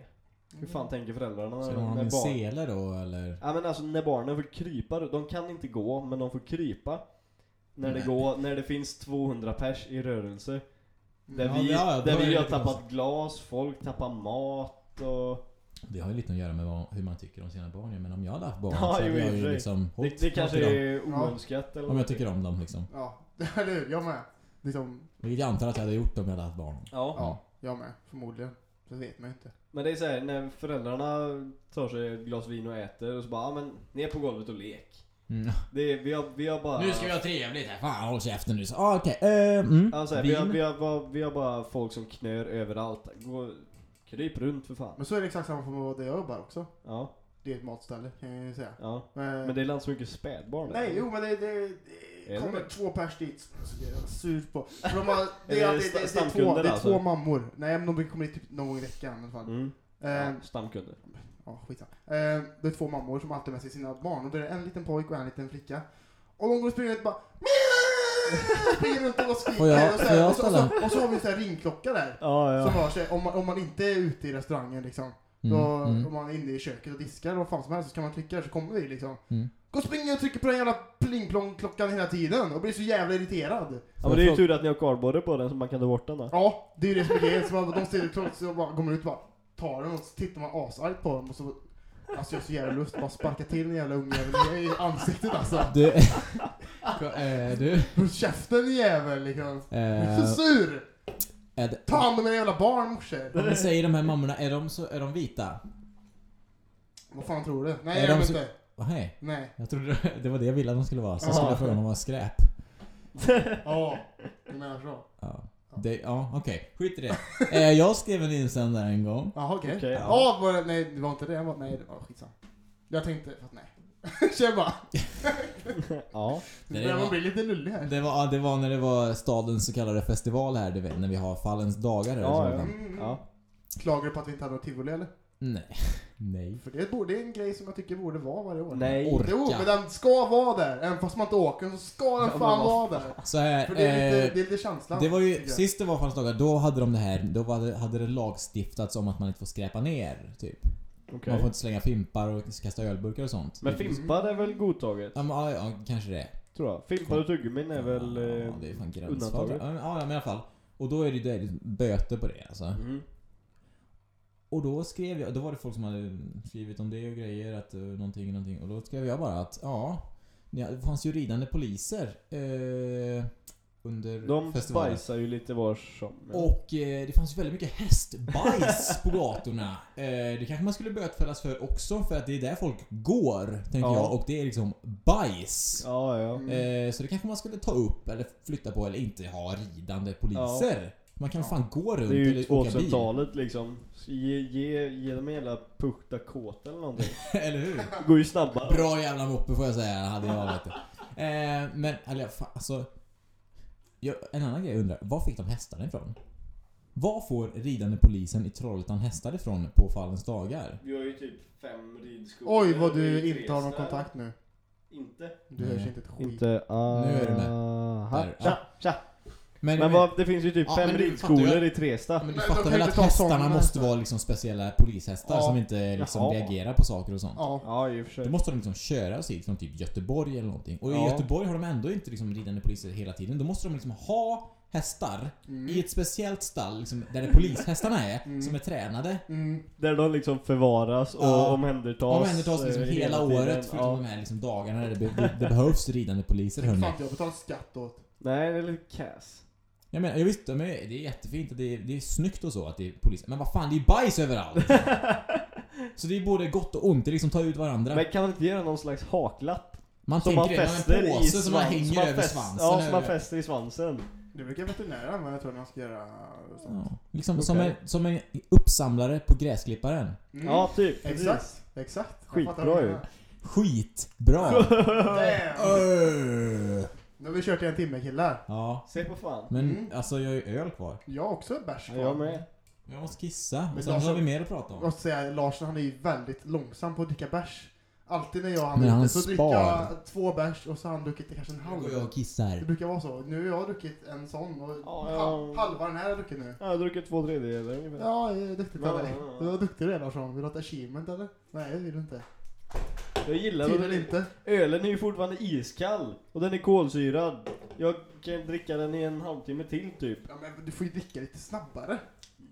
Hur fan tänker föräldrarna Så när, de har när en barn... sele då eller? Ja men alltså när barnen får krypa, de kan inte gå men de får krypa. När det Nej. går, när det finns 200 pers i rörelse. Där Ja, vi, ja, då där är det vi har lite tappat glas, folk tappar mat och... Det har ju lite att göra med vad, hur man tycker om sina barn. Men om jag hade haft barn Ja, så hade jo, jag ju liksom Det, hållit det kanske dem. är oönskat eller Om jag tycker om dem liksom. Ja, eller hur? Jag med. Liksom, Vilket jag antar att jag hade gjort om jag hade haft barn. Ja. ja, jag med. Förmodligen. Det vet man ju inte. Men det är så här, när föräldrarna tar sig ett glas vin och äter och så bara, ja men ner på golvet och lek. Mm. Det är, vi, har, vi har bara... Nu ska vi ha trevligt här. Fan håll käften nu. Ah, Okej. eh, mm. Ja, så här, vi, har, vi, har, vi har bara folk som knör överallt. Gå, kryp runt för fan. Men så är det exakt samma på där jag jobbar också. Ja, Det är ett matställe kan jag ju säga. ja. Men, Men det är inte så mycket spädbarn där. Nej, jo men det, det, Är det kommer det? två pers dit. Så jag är sur på. För de har, det, Är det det, det, är två, det är alltså? två mammor. Nej men de kommer dit typ någon gång i veckan i alla fall. Mm. Ja, stamkunder. Ja, skitsamma. Eh, det är två mammor som alltid har med sig sina barn. Och då är det en liten pojk och en liten flicka. Och de går och springer ut och bara! Springer runt och skriker. Får jag- och, så här, och, så, och, så, och så har vi en sån här ringklocka där. Ja, Som hörs om man, om man inte är ute i restaurangen liksom. Mm, Då, mm. Om man är inne i köket och diskar och vad fan som helst så ska man trycka där så kommer vi liksom. Mm. Gå och springa och trycker på den jävla pling-plong-klockan hela tiden och blir så jävla irriterad. Ja men det är ju tur att ni har kardborre på den så man kan ta bort den då. Ja, det är ju det som är grejen. Så man- de ser det klart så bara kommer ut och bara tar den och så tittar man asargt på dem och så Alltså jag har så jävla lust bara sparka till den jävla ungjäveln i ansiktet alltså. Du... eh, du... Håll käften din jävel liksom. Jag är så Eh, sur! är det, Ta hand om era jävla barn morsor. vi säger de här mammorna, är de, så, är de vita? Vad fan tror du? Nej Är jag de så- inte. Nej, Nej. jag trodde det var det jag ville att de skulle vara. Så Ja. skulle jag fråga om de var skräp. Ja, du menar så. Ja, det, ja okej. Skit i det. Eh, jag skrev en insändare en gång. Jaha okej. Okej, Ja, ja. var det, nej det var inte det. Det var- Nej det var skitsamma. Jag tänkte, fast nej. Kör bara. Ja. Nu Det börjar man var- bli lite lullig här. Det var, ja, det var när det var stadens så kallade festival här, du vet, när vi har fallens dagar här i Ja. Mm. Ja. Klagar du på att vi inte hade något tivoli eller? Nej. Nej. För det, borde, det är en grej som jag tycker borde vara varje år. Nej. Orka. Jo, men den ska vara där. Även fast man inte åker så ska den Ja, fan vara där. Så här, För det är lite, eh, det är lite känslan. det var ju, sist det var fallens dagar, då hade de det här, då var hade det lagstiftats om att man inte får skräpa ner, typ. Okej. Man får inte slänga fimpar och kasta ölburkar och sånt. Men fimpar är väl godtaget? Ja, men, ja, ja, kanske det. Tror jag. Fimpar och tuggummin är väl... Ja, eh, det är fan undantaget. Ja, ja, men i alla fall. Och då är det ju det är böter på det alltså. Mm. Och då skrev jag, då var det folk som hade skrivit om det och grejer, att uh, någonting, någonting. Och då skrev jag bara att, ja, ja det fanns ju ridande poliser eh, under De festivalen. bajsar ju lite var som. ja. Och eh, det fanns ju väldigt mycket hästbajs på gatorna. Eh, det kanske man skulle bötfällas för också, för att det är där folk går, tänker Ja. jag. Och det är liksom bajs. Ja, ja. Mm. Eh, så det kanske man skulle ta upp eller flytta på eller inte ha ridande poliser. Man kan Ja. fan gå runt Det är ju eller åka bil. 2000-talet liksom. Ge, ge, ge dem en jävla puck Dakota eller någonting. eller hur? Går ju snabbare. Bra jävla moppe får jag säga, hade jag vet du. Eh, men, eller fan, alltså. Jag, en annan grej jag undrar, var fick de hästarna ifrån? Var får ridande polisen i Trollhättan hästar ifrån på fallens dagar? Vi har ju typ fem ridskolor. Oj vad är du inte har någon kontakt nu. Inte? Du hörs inte ett skit. Inte... ah, Nu är du med. Aha. Där. Tja, tja. Men, Men vad, det finns ju typ Ja, fem ridskolor i Tresta. men du fattar väl att ta hästarna måste vara liksom speciella polishästar Ja. som inte liksom Jaha. reagerar på saker och sånt. Ja. Ja, i och för sig. Då måste de liksom köras hit från typ Göteborg eller någonting. Och i. Göteborg har de ändå inte liksom ridande poliser hela tiden. Då måste de liksom ha hästar Mm. i ett speciellt stall liksom, där det polishästarna är, Mm. som är tränade. Mm. Där de liksom förvaras och Ja. omhändertas. Omhändertas liksom eh, hela tiden. året förutom Ja. de här liksom dagarna där det, be- det, behövs ridande poliser Tänk fan jag betalar skatt åt. Nej, det är lite kass. Jag menar, jag visst, de är, det är jättefint och det är, det är snyggt och så att det är polis. Men vad fan, det är bajs överallt! så det är både gott och ont, det är liksom tar ut varandra. Men kan man inte göra någon slags haklapp? man Som man tänker det, fäster en i påse som man hänger som man över fäst- svansen. Ja, som man fäster i svansen. Det brukar veterinärer använda tror jag när de ska göra sånt. Ja, liksom Okej. som, en, som en uppsamlare på gräsklipparen. Mm. Ja, typ. precis. Exakt, exakt. Skitbra ju. Skitbra! Damn! Nu har vi kört i en timme killar. ja, Se på fan. men Mm. alltså jag har ju öl kvar. Jag har också en bärs Ja, kvar. jag med. Jag måste kissa. Men Och sen Larsson- har vi mer att prata Jag om. måste säga, Larsson han är ju väldigt långsam på att dricka bärs. Alltid när jag och han Men är han ute så dricker spar. jag två bärs och så har han druckit kanske en halv. Och jag Det kissar. brukar vara så. Nu har jag druckit en sån och Ja, ja. halva den här har jag druckit nu. Ja, jag har druckit två tredjedelar ungefär. Ja, det är duktigt av Ja, dig. ja, ja. Du var duktig du är Larsson. Vill du ha ett achievement eller? Nej, det vill du inte. Jag gillar Tydligen att inte. ölen är ju fortfarande iskall. Och den är kolsyrad. Jag kan dricka den i en halvtimme till typ. Ja, men du får ju dricka lite snabbare.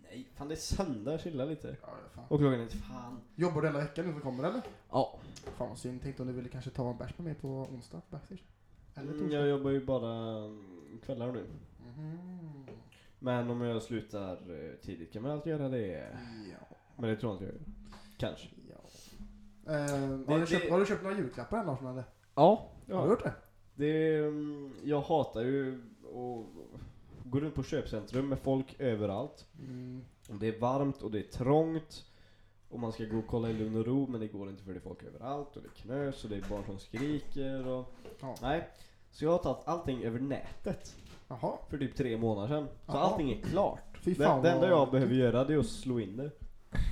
Nej, fan det är söndag, chilla lite. Ja, fan. Och klockan är fan. Jobbar du hela veckan nu som kommer eller? Ja, Fan vad synd. Tänkte om du ville kanske ta en bärs med mig på onsdag backstage. Eller mm, torsdag. jag jobbar ju bara mm, kvällar nu. Mhm. Men om jag slutar eh, tidigt kan man alltid göra det. Ja. Men det tror jag inte jag gör. Kanske. Eh, har, Det- du köpt, det- har du köpt några julklappar än Larsson eller? Ja, Har du gjort det? Det, mm, jag hatar ju att gå runt på köpcentrum med folk överallt. Mm. Det är varmt och det är trångt. Och man ska gå och kolla i lugn och ro men det går inte för det är folk överallt och det är knös och det är barn som skriker och... Ja. Nej. Så jag har tagit allting över nätet Jaha. för typ tre månader sedan. Så Jaha. allting är klart. Fy Det, fan det enda vad- jag behöver göra det är att slå in det.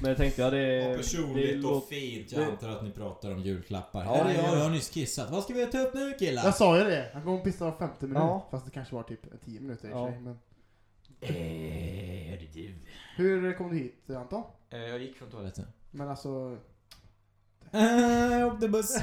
Men jag tänkte, ja det... det Personligt och låter- fint. Jag det- antar att ni pratar om julklappar. Ja, ja. jag, jag har nyss kissat. Vad ska vi ta upp nu killar? Jag sa ju det. Han kommer pissa var 50 minuter. Ja. Fast det kanske var typ 10 minuter i och Ja. sig. Men... Eh, är det du? Hur kom du hit Anton? Eh, Jag gick från toaletten. Men alltså... Eh, Jag åkte buss.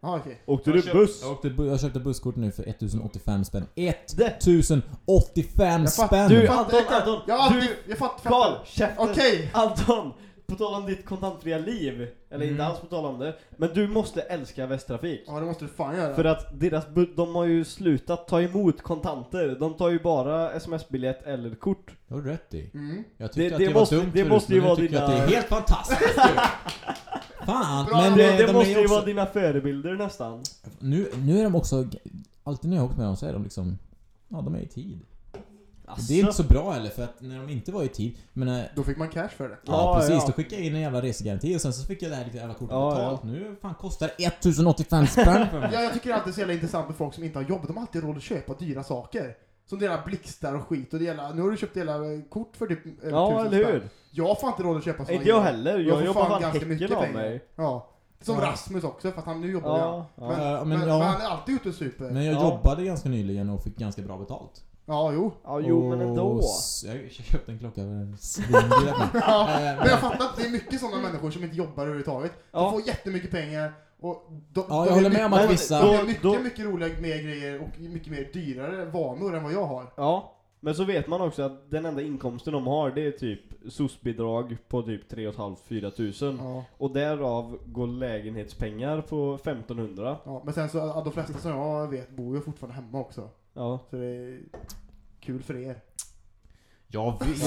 Ja okej. Åkte Jag du köpte- buss? Jag, åkte bu- jag köpte busskort nu för 1085 spänn. Det- 1085 Jag fattar- spänn! Du, Anton, Anton! Jag har alltid... Du, Jag fattar... Karl, käften! Okej! Anton! På tal om ditt kontantfria liv, eller inte Mm. alls på tal om det, men du måste älska Västtrafik. Ja det måste du fan göra. För att deras de har ju slutat ta emot kontanter. De tar ju bara sms-biljett eller kort. Det har du rätt i. Mm. Jag tyckte Det- att det det, måste- var dumt det förut, måste ju vara dina- att det är helt fantastiskt. Fan, Bra, men det eh, det de måste ju också, vara dina förebilder nästan. nu, nu är de också... Alltid när jag har åkt med dem så är de liksom... Ja, de är i tid. Det är inte så bra heller för att när de inte var i tid, men eh, Då fick man cash för det. Ja, Ja, precis, ja. då skickade jag in en jävla resegaranti och sen så fick jag det här lite jävla kortet Ja, betalt. Nu fan kostar det 1085 spänn för mig. Ja, jag tycker alltid det är så jävla intressant med folk som inte har jobb. De har alltid råd att köpa dyra saker. Som gäller blixtar och skit och gäller, nu har du köpt hela kort för typ över Ja, tusen eller spänn. hur? Jag får inte råd att köpa såna Inte jag grejer. heller. Jag Jag får jobbar fan fan ganska häcken mycket av pengar. mig. Ja. Som Ja. Rasmus också, för att han nu jobbar Ja, han. ja. Men, Ja, men men, ja. men han är alltid ute och super. Men jag Ja. jobbade ganska nyligen och fick ganska bra betalt. Ja, jo. Ja, jo men ändå. Och s- Jag köpte en klocka för en svindyr. Ja, Eh, men jag fattar att det är mycket sådana människor som inte jobbar överhuvudtaget. Ja. De får jättemycket pengar och de, Ja, de jag håller med om att de- vissa- De har Då- mycket, då- mycket roliga mer grejer och mycket mer dyrare vanor än vad jag har. Ja, men så vet man också att den enda inkomsten de har det är typ SOS-bidrag på typ 3 500-4 tusen. Ja. Och därav går lägenhetspengar på 1500. Ja, men sen så, ja, de flesta som jag vet bor ju fortfarande hemma också. Ja. Så det är kul för er. Jag vet.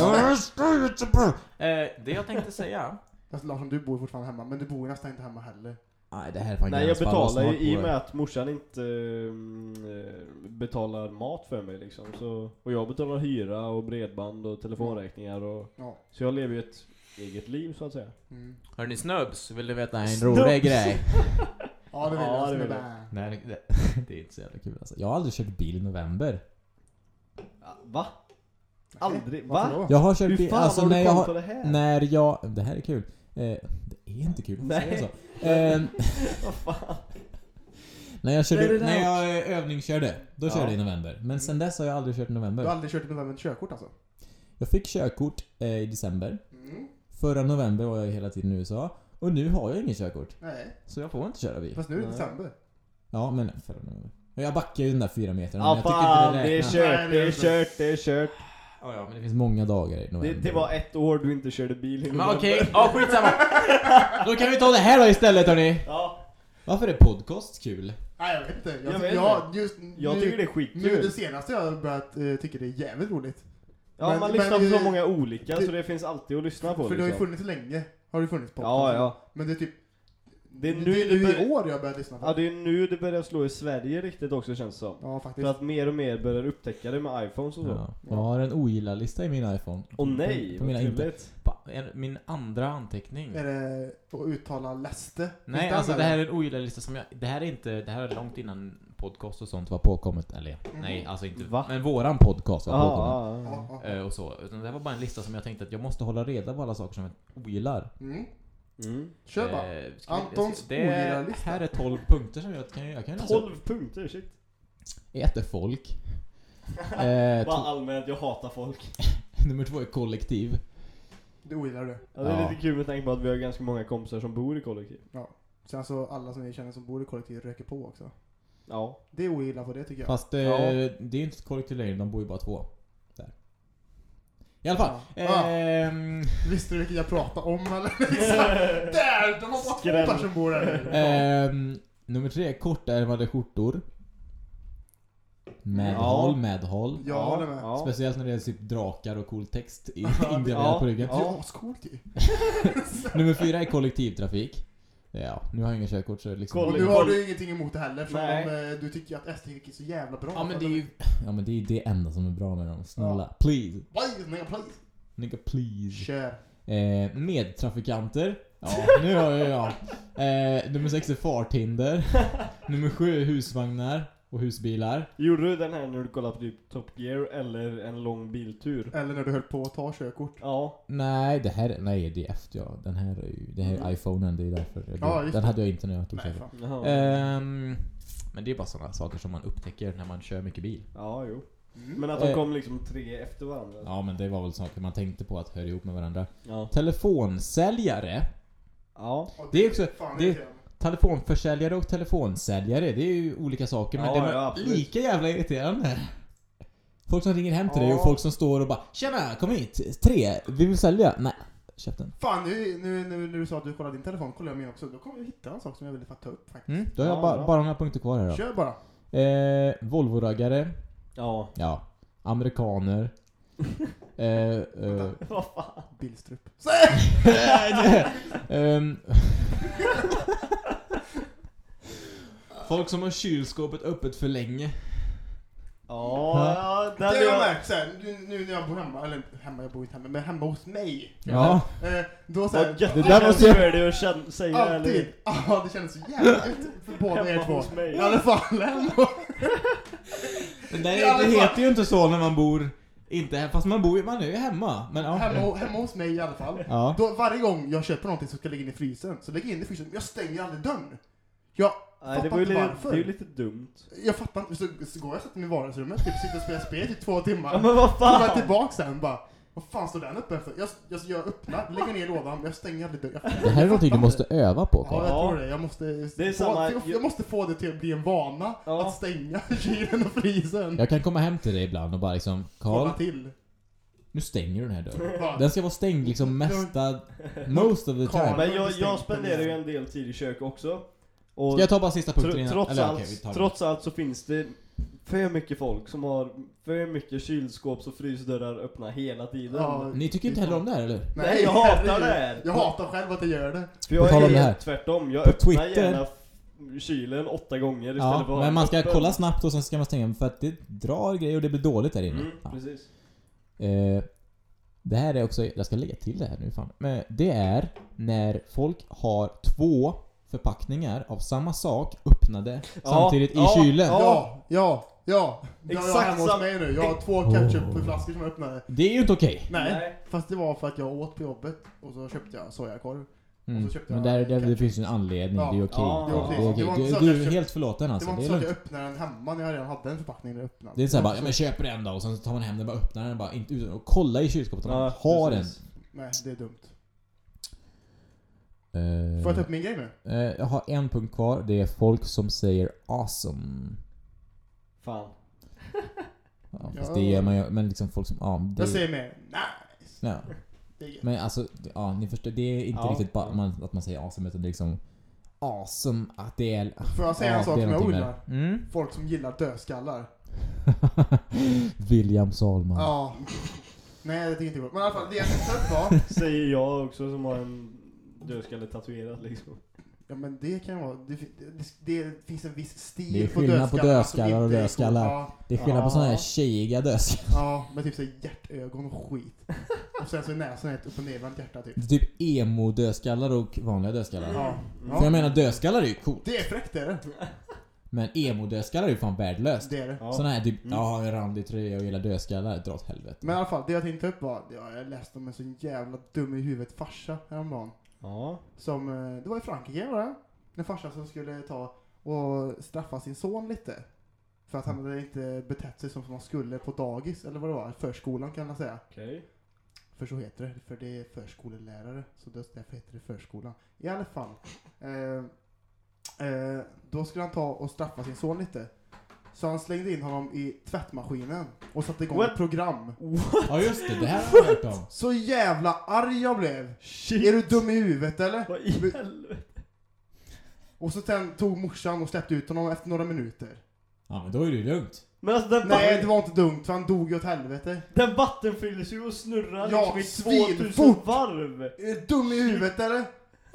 Eh, det jag tänkte säga. Fast Larsson, du bor fortfarande hemma, men du bor ju nästan inte hemma heller. Nej, det här är fan Nej jag gränsfall betalar ju snart i på och med att morsan inte mm, eh, betalar mat för mig liksom. Så, och jag betalar hyra och bredband och telefonräkningar och... Ja. Så jag lever ju ett eget liv så att säga. Mm. Hörni Snubs, vill du veta en rolig grej? Ja, det vill Ja, jag. det vill snubbe. jag. Nej, det, det är inte så jävla kul alltså. Jag har aldrig kört bil i november. Va? Aldrig? varför Va? då? Jag har kört Hur bil, fan alltså har du när jag koll har, på det här? när jag, det här är kul. Eh, är inte kul, säger jag så. Eh, Vad fan? när jag körde, det när jag eh, övningskörde, då körde Ja. jag i november. Men sen dess har jag aldrig kört i Du har november. aldrig kört i november med körkort alltså? Jag fick körkort eh, i december. Mm. Förra november var jag hela tiden i USA. Och nu har jag inget körkort. Nej. Så jag får inte köra bil. Fast nu är det december. Ja, men förra november. Jag backar ju den där fyra meterna. men Ja fan, det är kört, det är kört, det är kört. Ja, ja, men det finns många dagar i Det, november. det var ett år du inte körde bil i Men november. okej, ja skitsamma. Då kan vi ta det här då istället hörni. Ja. Varför är podcast kul? Nej, jag vet inte. Jag, Jag vet jag, just, Jag nu, tycker det är Nu det skitkul. senaste jag har börjat eh, tycka det är jävligt roligt. Ja, men- man men lyssnar på det- så många olika det- så det finns alltid att lyssna på För det har ju liksom. funnits länge. Har det funnits podcast. Ja, ja. Men det är typ... Det är det nu är det nu i börjar... år jag börjat lyssna på Ja, det är nu det börjar slå i Sverige riktigt också känns det som. Ja, faktiskt. För att mer och mer börjar upptäcka det med iPhones och så. Ja. Jag har en ogilla-lista i min iPhone. Och nej, på, på mina inte, på en, Min andra anteckning. Är det att uttala läste? Nej, alltså det här är en ogilla-lista som jag... Det här är inte... Det här är långt innan podcast och sånt var påkommet. Eller Mhm. nej, alltså inte... Va? Men våran podcast var påkommet. Ja, ja, Ja, ja. ja. Eh, och så. Utan det här var bara en lista som jag tänkte att jag måste hålla reda på alla saker som jag ogillar. Mm. Mm. Kör bara. Eh, ska vi- Antons det är, ogilla-lista. Här är 12 punkter som jag kan, jag kan läsa. 12 punkter, shit. Ett är folk. Eh, Bara to- allmänt, jag hatar folk. nummer två är kollektiv. Det ogillar du. Ja, det är Ja. lite kul med tanke på att vi har ganska många kompisar som bor i kollektiv. Sen så alla som vi känner som bor i kollektiv röker på också. Ja. Det är ogillar på det tycker jag. Fast eh, Ja. det är inte ett kollektiv längre, de bor ju bara två. I alla fall. Ja. Ehm, Visste du vilken jag pratade om eller? där! De var bara personer som bor där. ehm, nummer tre, kortärmade skjortor. Medhåll, Ja. medhåll. Jag håller med. Ja. Speciellt när det är typ drakar och cool text ingraverad Ja. på ryggen. Ja. ascoolt ju. Nummer fyra är kollektivtrafik. Ja, nu har jag ingen körkort så liksom... Och nu har du ingenting emot det heller eftersom Nej. de, eh, du tycker att SD är så jävla bra. Ja men För det är ju... Ja men det är det enda som är bra med dem. Snälla. Please. Please, nigga, please. Nigga please. Kör. Eh, medtrafikanter. Ja, nu har jag ja. Eh, nummer sex är farthinder. nummer sju är husvagnar och husbilar. Gjorde du den här när du kollade på typ Top Gear eller en lång biltur? Eller när du höll på att ta körkort. Ja. Nej, det här nej det är efter ja. Den här är ju, det här är Mm. iPhonen, det är därför. Jag, Ja, den det. hade jag inte när jag tog körkort. Ehm, men det är bara sådana saker som man upptäcker när man kör mycket bil. Ja, jo. Mm. Men att de Eh. kom liksom tre efter varandra. Ja men det var väl saker man tänkte på att höra ihop med varandra. Ja. Telefonsäljare. Ja. Det är också- det- Telefonförsäljare och telefonsäljare, det är ju olika saker men Ja, det är ja, lika jävla irriterande. Folk som ringer hem till dig och Ja. folk som står och bara Tjena, kom hit! Tre, vi vill sälja. Nej, käften. Fan, nu, nu, nu när du sa att du kollade din telefon, kollade jag min också. Då kommer jag hitta en sak som jag ville ta upp faktiskt. Mm, då har jag Ja, bara, bara några punkter kvar här då. Kör bara. Eh, Volvo-raggare. Ja. Ja. Amerikaner. eh, eh, Vad fan. Billstrup. Ehm. Folk som har kylskåpet öppet för länge. Ja, ja. Det har jag jag... märkt såhär, nu, nu när jag bor hemma, eller hemma, jag bor inte hemma, men hemma hos mig. Ja. Eh, då såhär, Det det där måste jag- dig att känna, säga alltid. Ja, det kändes så jävla gött för båda er två. hos mig. I alla fall hemma. Men I det, det heter ju inte så när man bor inte fast man bor ju, man är ju hemma. Men ja. Hemma, hemma hos mig i alla fall. Ja. Då, varje gång jag köper någonting som ska lägga in i frysen, så lägger jag in det i frysen, jag stänger aldrig dörren. Jag, Nej, det var ju lite, varför. det är ju lite dumt. jag fattar inte, så, så går jag och sätter mig i vardagsrummet, typ sitter och spelar spel i två timmar. Ja men vad Kommer jag fan! tillbaka sen bara, vad fan står den uppe för? Jag, jag, jag öppnar, lägger ner lådan, jag stänger aldrig dörren. Det här är någonting du måste öva på Ja, Karl. jag Ja. tror det. Jag måste, Det är få, samma- jag, jag måste få det till att bli en vana Ja. att stänga kylen och frysen. Jag kan komma hem till dig ibland och bara liksom Karl, till. nu stänger du den här dörren. Den ska vara stängd liksom mesta, most of the time. Men jag, jag spenderar ju en del tid i kök också. Och Ska jag ta bara sista punkten tro, innan? trots, Eller, allt, okej, trots allt så finns det för mycket folk som har för mycket kylskåps och frysdörrar öppna hela tiden. Ja, Ni tycker inte heller om det här eller? Nej, jag hatar det här. Jag hatar själv att jag gör det. För På jag tal om är det här. helt tvärtom. Jag På öppnar Twitter- gärna f- kylen åtta gånger istället Ja, för att ha men man ska öppen. kolla snabbt och sen ska man stänga för att det drar grejer och det blir dåligt där inne. Mm, Ja. precis. Eh, det här är också, jag ska lägga till det här nu fan. Men det är när folk har två förpackningar av samma sak öppnade Ja, samtidigt i ja, kylen. ja. Ja, ja, har jag Exakt hemma hos sam- mig nu. Jag har två ketchupflaskor som jag öppnade. Det är ju inte okej. Nej, Nej. fast det var för att jag åt på jobbet och så köpte jag sojakorv. Mm. Och så köpte Men jag där, där, det finns ju en anledning, Ja. det är okej. Ja, Ja, det var är okej. var Du, inte är helt förlåten Det alltså. var Det inte är så att jag öppnade den hemma när jag redan hade en förpackning där öppnad. Det är såhär bara, ja, men köper en då och sen så tar man hem den och bara öppnar den bara, inte utan att kolla i kylskåpet om man har den. Nej, det är dumt. Eh, Får jag ta upp min grej nu? eh, jag har en punkt kvar, det är folk som säger 'awesome' Fan. ja, fast det gör man ju, men liksom folk som, ja, det, Jag säger mer nice. ja. Det är gött. Men alltså, ja ni förstår, det är inte Ja, riktigt bara man, att man säger 'awesome' utan det är liksom awesome att det är... Får jag säga en sak som jag med. Mm. Folk som gillar dödskallar. William Salman. Ja. Nej, det tycker inte jag. Men i alla fall, det jag tänkte ta upp var... Säger jag också som har en dödskalle tatuerad liksom. Ja men det kan vara, det, det, det finns en viss stil Det är på skillnad på dödskallar dödskallar och dödskallar. Ja, Det är skillnad på Ja. såna här tjejiga dödskallar. ja, med typ såhär hjärtögon och skit. Och sen så är näsan ett upp och nervänt hjärta typ. Det är typ emo-dödskallar och vanliga dödskallar. Ja. För jag ja. menar dödskallar är ju coolt. Det är fräckt det är det. Men emo-dödskallar är ju fan värdelöst. Det är det. Ja. Såna här typ, Mm. en randig tröja och gillar dödskallar, dra åt helvete. Men i alla fall, det jag tänkte upp var, ja, jag läste om en så jävla dum i huvudet farsa häromdagen. Ja. Som, eh, det var i Frankrike var det? En farsa som skulle ta och straffa sin son lite. För att han hade inte betett sig som man skulle på dagis, eller vad det var, förskolan kan man säga. Okej. För så heter det, för det är förskolelärare. Så därför heter det förskolan. I alla fall. Eh, eh, då skulle han ta och straffa sin son lite. Så han slängde in honom i tvättmaskinen och satte igång What? ett program. Ja just det, det här har jag hört om. Så jävla arg jag blev! Shit. Är du dum i huvudet eller? Vad i helvete? Och så sen tog morsan och släppte ut honom efter några minuter. Ja men då är det ju lugnt. Men alltså den, Nej, det var inte dumt för han dog ju åt helvete. den vattenfylls ju och snurrar Ja, liksom i 2000 svinfort. varv. Är du dum i huvudet eller?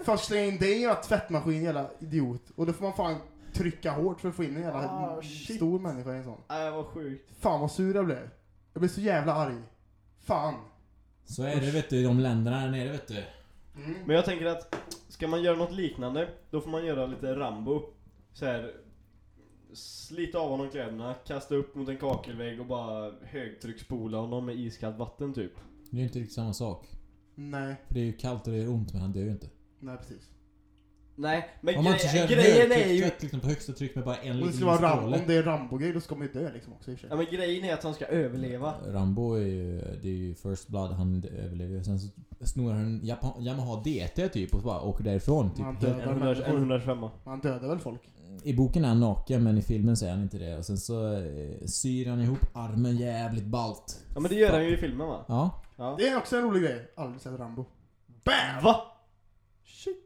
Först slänga in dig i en tvättmaskin jävla idiot. Och då får man fan trycka hårt för att få in en jävla Ah, shit. stor människa i en sån. Nej vad sjukt. Fan vad sur jag blev. Jag blev så jävla arg. Fan. Så är det vet du i de länderna där nere vet du. Mm. Men jag tänker att, ska man göra något liknande, då får man göra lite Rambo. Så här, slita av honom kläderna, kasta upp mot en kakelvägg och bara högtryckspola honom med iskallt vatten typ. Det är ju inte riktigt samma sak. Nej, För det är ju kallt och det är ont men han dör ju inte. nej precis. Nej, men Om man inte kör grejen är ju... liksom på högsta tryck med bara en Om det liten skulle vara om det är Rambo-grej då ska man ju dö liksom också i och för Ja sig. men grejen är att han ska överleva. Rambo är ju, det är ju First Blood, han överlever ju. Sen så snor han en Japan, Yamaha DT typ och bara åker därifrån. Typ. Han Helt- dödar En 100 en människor. 125 Han dödar väl folk? I boken är han naken men i filmen säger han inte det. Och sen så eh, syr han ihop armen jävligt balt. Ja men det gör han ju i filmen va? Ja. Ja. Det är också en rolig grej. Aldrig sett Rambo. BAM! Va? Shit.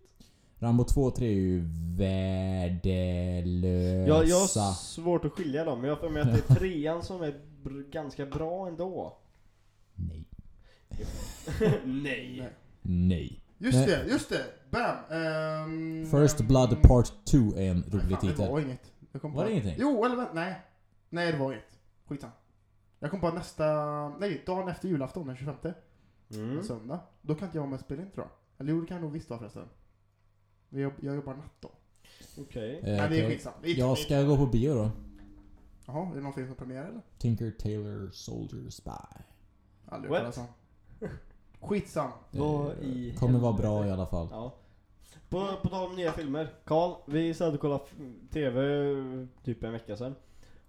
Rambo 2 och 3 är ju värdelösa. Jag, jag har svårt att skilja dem, men jag har för mig att det är trean som är br- ganska bra ändå. Nej. Nej. Nej. Just Nej. det, just det! Bam! Ehm, First ehm, Blood Part 2 är en rolig fan, Det titel. var inget. Jag kom Var på- det ingenting? Jo, eller vänta, nej. Nej, det var inget. Skitsamma. Jag kom på att nästa, nej, dagen efter julafton, den 25, Mm. en söndag. Då kan inte jag vara med och spela in tror jag. Eller jo, det kan jag nog visst vara förresten. Jag, jag jobbar natt då. Okej. Eh, Nej, det är skitsamma. Det Jag ska gå på bio då. Jaha, är det någon film som premiär eller? Tinker Tailor Soldier Spy. Aldrig What? hört talas om. Skitsam. Vad Eh, i Kommer vara bra i alla fall. Ja. På, på tal om nya filmer. Karl, vi satt och kollade f- TV typ en vecka sedan.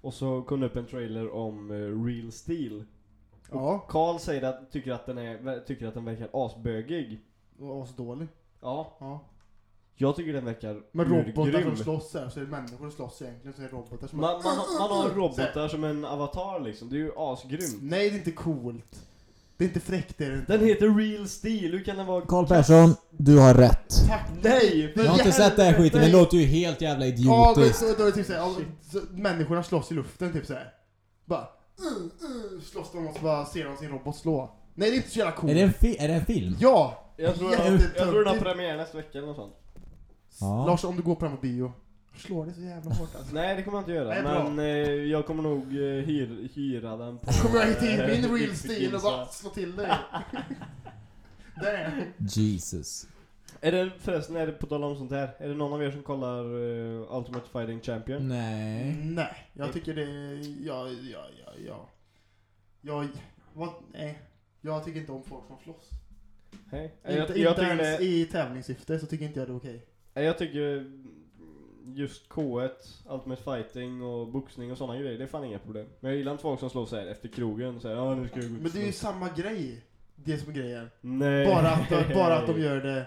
Och så kom det upp en trailer om eh, Real Steel. Ja, Karl säger att, tycker, att den är, tycker att den verkar asbögig. och asdålig. Ja, Ja. Jag tycker den verkar Men robotar urgrym. som slåss här, så är det människor som slåss egentligen, så är det robotar som... Man, man, har- man har robotar som en avatar liksom, det är ju asgrymt. Nej, det är inte coolt. Det är inte fräckt, det är det inte. Den heter Real Steel, hur kan den vara Karl Persson, du har rätt. Tack! Nej! Jag har inte sett den här skiten, den låter ju helt jävla Ja, men idiotiskt. så, då är det typ såhär, så, människorna slåss i luften typ såhär. Bara, uh, uh, slåss de och så bara ser de sin robot slå. Nej, det är inte så jävla coolt. Är det en, fi- är det en film? Ja! Jag tror, jag, jag tror den har premiär nästa vecka eller något sånt. Ja. Lars, om du går på den på bio, slår det så jävla hårt alltså. Nej det kommer jag inte göra, Nej, bra. men eh, jag kommer nog eh, hyr, hyra den på... Kommer jag hit in eh, min real stil och bara slå till dig. Damn. Jesus. Är det förresten, är det på tal om sånt här, är det någon av er som kollar eh, Ultimate Fighting Champion? Nej. Nej, jag tycker det ja, ja, ja, ja. Jag, vad, nej. Jag tycker inte om folk som slåss. Nej. Inte, Jag, jag, inte tycker ens det, i tävlingssyfte så tycker inte jag det är okej. Jag tycker just K1, Ultimate Fighting och boxning och sådana grejer, det är fan inga problem. Men jag gillar inte folk som slår här efter krogen, såhär ja nu ska jag gå ut Men det är ju och slåss." samma grej. Det som är grejen. Nej. Bara att, bara att de gör det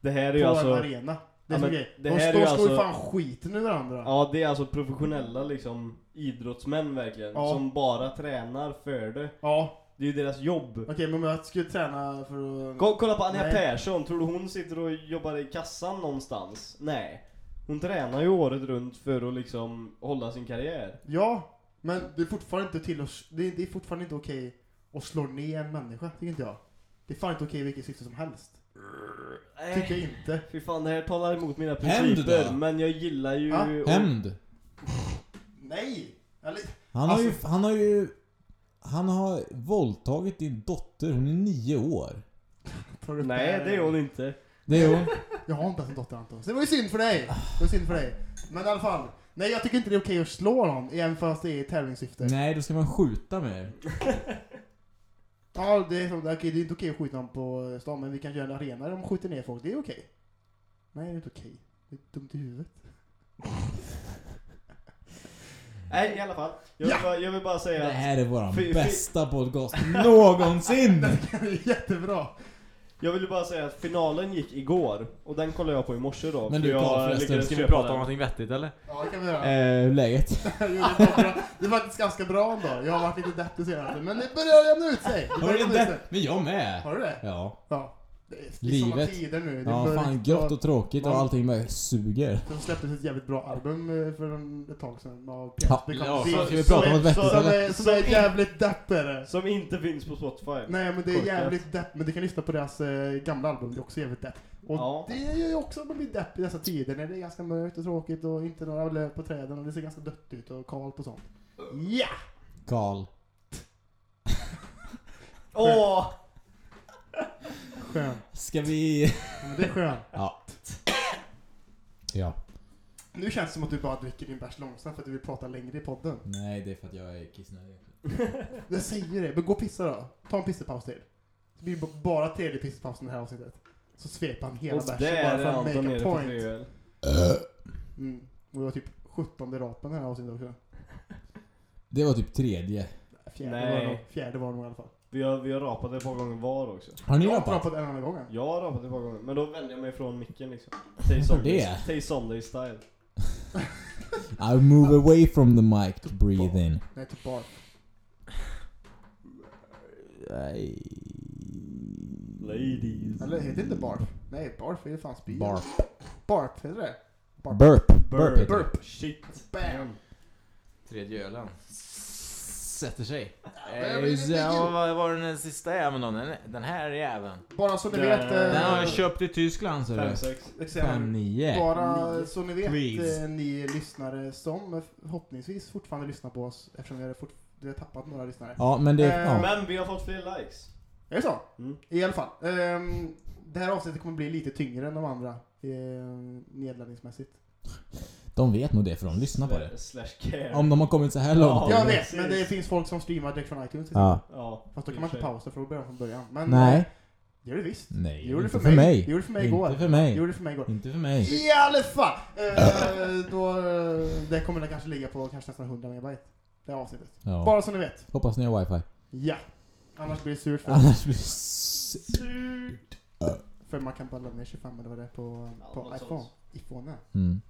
Det här är på ju en alltså... arena. Det är Ja, som men det De här är ju slår ju alltså- fan skiten ur varandra. Ja, det är alltså professionella liksom idrottsmän verkligen. Ja. Som bara tränar för det. Ja. Det är ju deras jobb. Okej, men om jag skulle träna för att... Ko- Kolla på Anja Nej. Persson, tror du hon sitter och jobbar i kassan någonstans? Nej. Hon tränar ju året runt för att liksom hålla sin karriär. Ja, men det är fortfarande inte till att... Det är, det är fortfarande inte okej att slå ner en människa, tycker inte jag. Det är fan inte okej i vilket syfte som helst. Tycker jag inte. Fy fan, det här talar emot mina Hämnd principer. då? Men jag gillar ju... Ja, och- Hämnd. Nej! Eller, Han har ju, Alltså- han har ju... Han har våldtagit din dotter, hon är nio år. Nej, det är hon inte. Det är hon. Jag har inte ens en dotter Anton. Så det var ju synd för dig. Det var synd för dig. Men i alla fall. Nej, jag tycker inte det är okej att slå någon, även fast det är i tävlingssyfte. Nej, då ska man skjuta mer. Ja, det är, så, okej, det är inte okej att skjuta någon på stan, men vi kan göra en arena där de skjuter ner folk. Det är okej. Nej, det är inte okej. Det är dumt i huvudet. Nej, i alla fall. Jag vill, Ja. bara, jag vill bara säga Det att... här är våran Fy- fy- bästa podcast någonsin! Det är jättebra. Jag ville bara säga att finalen gick igår. Och den kollade jag på i morse då. Men för du, jag Carl, förresten, lyckades Ska vi köpa prata den. om någonting vettigt eller? Ja, det kan vi göra. Eh, läget? Jo, det, är bra. det är faktiskt ganska bra ändå. Jag har varit lite deppig senaste, men det börjar jämna ut sig. Det Har börjar du jämna ut det? Men jag med! Har du det? Ja. Ja. Det är, det är såna Livet. tider nu. Det är Ja, fan gött och tråkigt och Ja. allting bara suger. De släpptes ett jävligt bra album eh, för en, ett tag sedan av Ja, Become ja, Zero. så- Ska vi prata om något vettigt Som eller? är, som är jävligt depp är det. Som inte finns på Spotify. Nej men det är Korkat. jävligt depp, men du kan lyssna på deras eh, gamla album, det är också jävligt depp. Och Ja. det gör ju också att man blir depp i dessa tider när det är ganska mörkt och tråkigt och inte några löv på träden och det ser ganska dött ut och kallt och sånt. Ja! Karl. Åh! Skön. Ska vi... Ja, men det är skön. Ja. Ja. Nu känns det som att du bara dricker din bärs långsamt för att du vill prata längre i podden. Nej, det är för att jag är kissnödig. Jag säger det, men gå och pissa då. Ta en pissepaus till. Så blir det bara tredje pissepausen i det här avsnittet. Så sveper han hela Och bärsen där bara är för att make nere a på point. tre öl. Mm. Och det var typ 17 rapen i det här avsnittet också. Det var typ tredje. Fjärde Nej. var det nog. Fjärde var det nog i alla fall. Vi har, vi har rapat ett par gånger var också. Har ni Jag har rapat? rapat en annan gång. Jag har rapat ett par gånger, men då vänder jag mig från micken liksom. Tay Sunday, det? Tay Sunday style. I move away from the mic to breathe in. Nej, typ barf. Nej. Ladies. Eller heter inte barf? Nej, barf är ju fan spy. Barf. Barf, heter det? Barf. Burp. Burp. Burp. Burp. Shit. Bam! Tredje ölen. Sätter sig. men är Eh, ja, vad var den sista jäveln då? Den, den här jäveln. Bara så ni vet... eh, Den har jag köpt i Tyskland så Fem, du. sex. exakt. 5-9. Bara Nio. så ni vet, Please. eh, ni lyssnare som förhoppningsvis fortfarande lyssnar på oss eftersom vi har, fort, vi har tappat några lyssnare. Ja, men det... Eh, Ja. Men vi har fått fler likes. Är det så? Mm. I alla fall. ehm, det här avsnittet kommer bli lite tyngre än de andra eh, nedladdningsmässigt. De vet nog det för de lyssnar på det. Slash care. Om de har kommit så här långt. Ja, jag vet, men det finns folk som streamar direkt från iTunes. Ja. Ja. Fast då kan man för inte pausa för att börja från början. Men Nej. eh, det gör det visst. Nej, Det gjorde det inte för mig. Det gjorde det för mig igår. Inte för Det mig. gjorde det för mig igår. Inte för mig. I alla fall! Eh, då, eh, det kommer det kanske ligga på kanske nästan 100 megabyte. Det här avsnittet. Ja. Bara så ni vet. Hoppas ni har wifi. Ja. Annars blir det surt för, Annars blir det s- för man kan bara ladda ner 25 eller vad det är på, på iPhone. iPhone. mm.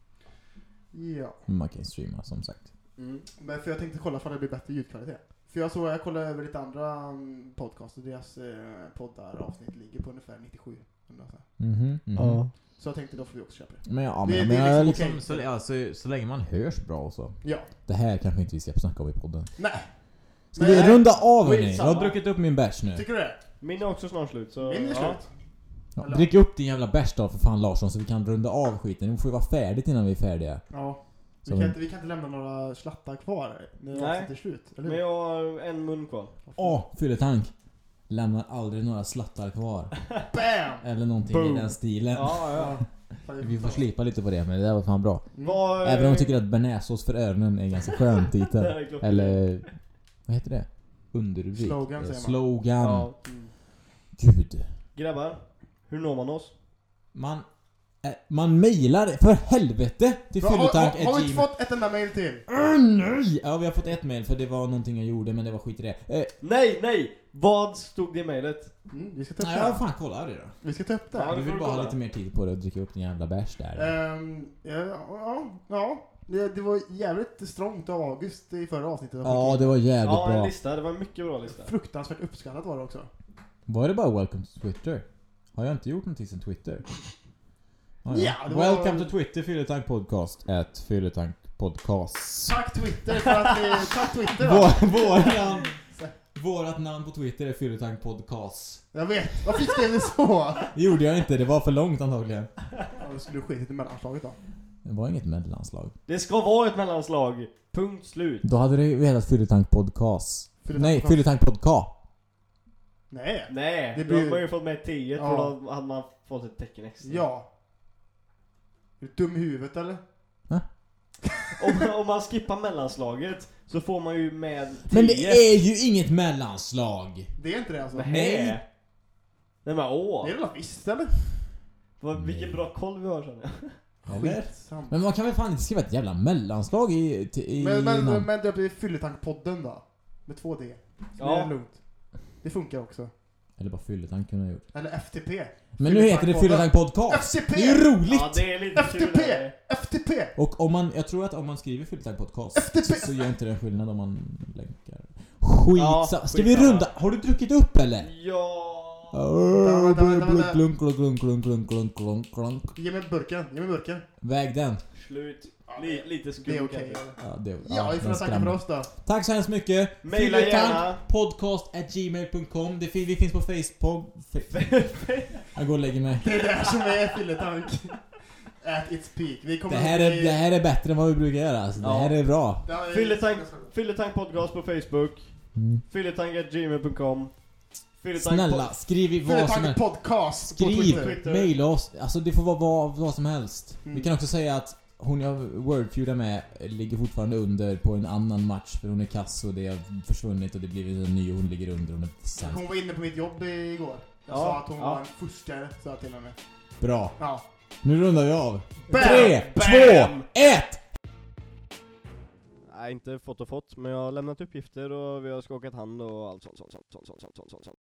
Ja. Man kan streama som sagt. Mm. Men för jag tänkte kolla för det blir bättre ljudkvalitet. För jag såg, jag kollade över lite andra mm, podcaster, deras eh, poddar avsnitt ligger på ungefär 97. eller så här. Mhm. mhm. Så jag tänkte då får vi också köpa det. Men ja, Det- men, det är liksom liksom, okej. Så, ja, så, länge man hörs bra och så. Ja. Det här kanske inte vi ska snacka om i podden. Nej. Ska vi runda av hörni? Jag har druckit upp min bärs nu. Tycker du det? Min är också snart slut så... Min är ja. slut. Ja, Eller- drick upp din jävla bärs då för fan Larsson så vi kan runda av skiten. Det får ju vara färdigt innan vi är färdiga. Ja. Vi kan, inte, vi kan inte lämna några slattar kvar när Nej. avsnittet är slut. Eller Men hur? jag har en mun kvar. Åh, fylletank! Lämnar aldrig några slattar kvar. BAM! Eller någonting Boom. i den stilen. Ja, ja. Vi får slipa lite på det men det där var fan bra. Mm. Vad, Även om jag tycker att bearnaisesås för öronen är en ganska skön Det titel. är. Eller... Vad heter det? Underrubrik? Slogan säger man. Slogan. Ja. Mm. Gud. Grabbar, hur når man oss? Man Eh, Man mailar för helvete till Har, har, fylletank har vi inte fått ett enda mail till? nej! Ja, vi har fått ett mail för det var någonting jag gjorde men det var skit i det. Eh, Nej, nej! Vad stod det i mejlet? Mm, vi ska ta upp nej, det. jag här. fan kolla det då. Vi ska ta upp det. Ja, här. det Du får vill du bara ha kolla. lite mer tid på det och dricka upp din jävla bärs där. Ehm, ja, ja, ja. Det, det var jävligt strångt av August i förra avsnittet. Ja, det var jävligt Ja, en bra. lista. Det var en mycket bra lista. Fruktansvärt uppskattat var det också. Var det bara welcome to Twitter? Har jag inte gjort någonting sen Twitter? Ah, Ja, det var- Welcome to Twitter, Fylletank Podcast. At Fylletank Podcast. Tack Twitter för att ni... Tack Twitter va? Vår, våran, vårat namn på Twitter är Fylletank Podcast. Jag vet. Varför skrev ni så? Det gjorde jag inte, det var för långt antagligen. Ja, då skulle du skitit i mellanslaget då. Det var inget mellanslag. Det ska vara ett mellanslag. Punkt slut. Då hade det ju hetat Fylletank Podcast. Fylletank Nej. Fylletank Podcast. Nej. Nej, Det då blir- hade man ju fått med 10 Ja. för då hade man fått ett tecken extra. Ja. Är du dum i huvudet eller? Om, om man skippar mellanslaget så får man ju med 10. Men det är ju inget mellanslag! Det är inte det alltså? Nej. Nej. Nej men åh. Det är det väl visst eller? Vad, vilken bra koll vi har känner jag. Eller? Skitsamma. Men man kan väl fan inte skriva ett jävla mellanslag i, i Men, men, namn? men det blir Fylletankpodden då? Med två D. Så Ja. det är lugnt. Det funkar också. Eller bara Fylletank kunde jag ha gjort. Eller FTP. Men nu heter det Fylletank Podcast! FTP! Det är ju roligt! Ja det är lite kul. FTP! där. FTP! Och om man, jag tror att om man skriver Fylletank Podcast FTP. så, gör inte det en skillnad om man länkar. Skitsamma. Ja, Ska vi skitsamma. runda? Har du druckit upp eller? Ja. vänta, vänta, vänta. Glunk, glunk, glunk, glunk, glunk, glunk, glunk, glunk. Ge mig burken, ge mig burken. Väg den. Slut. Li, lite skum Det är okej. kanske. Ja, det, Ja, vi får tacka för oss då. Tack så hemskt mycket. Maila gärna. podcast at gmail.com. Det fin- vi finns på Facebook. Jag går och lägger mig. Det är det här som är Fylletank. At its peak. Vi kommer Det här, är, det här är bättre än vad vi brukar göra. Alltså. Det Ja. här är bra. Det här är- Fylletank, Fylletank podcast på Facebook. Mm. Fylletank.gmail.com Fylletank Snälla, skriv i vad som helst. podcast på Skriv, maila oss. Alltså det får vara vad, vad som helst. Mm. Vi kan också säga att hon jag wordfeudar med ligger fortfarande under på en annan match för hon är kass och det har försvunnit och det blir en ny och hon ligger under hon är sämst. Hon var inne på mitt jobb igår. Jag Ja, sa att hon ja. var en fuskare, sa jag till henne. Bra. Ja. Nu rundar vi av. Bam! Tre, Bam! två, ett! Nej, inte fått och fått, men jag har lämnat uppgifter och vi har skakat hand och allt sånt, sånt, sånt, sånt, sånt, sånt, sånt, sånt.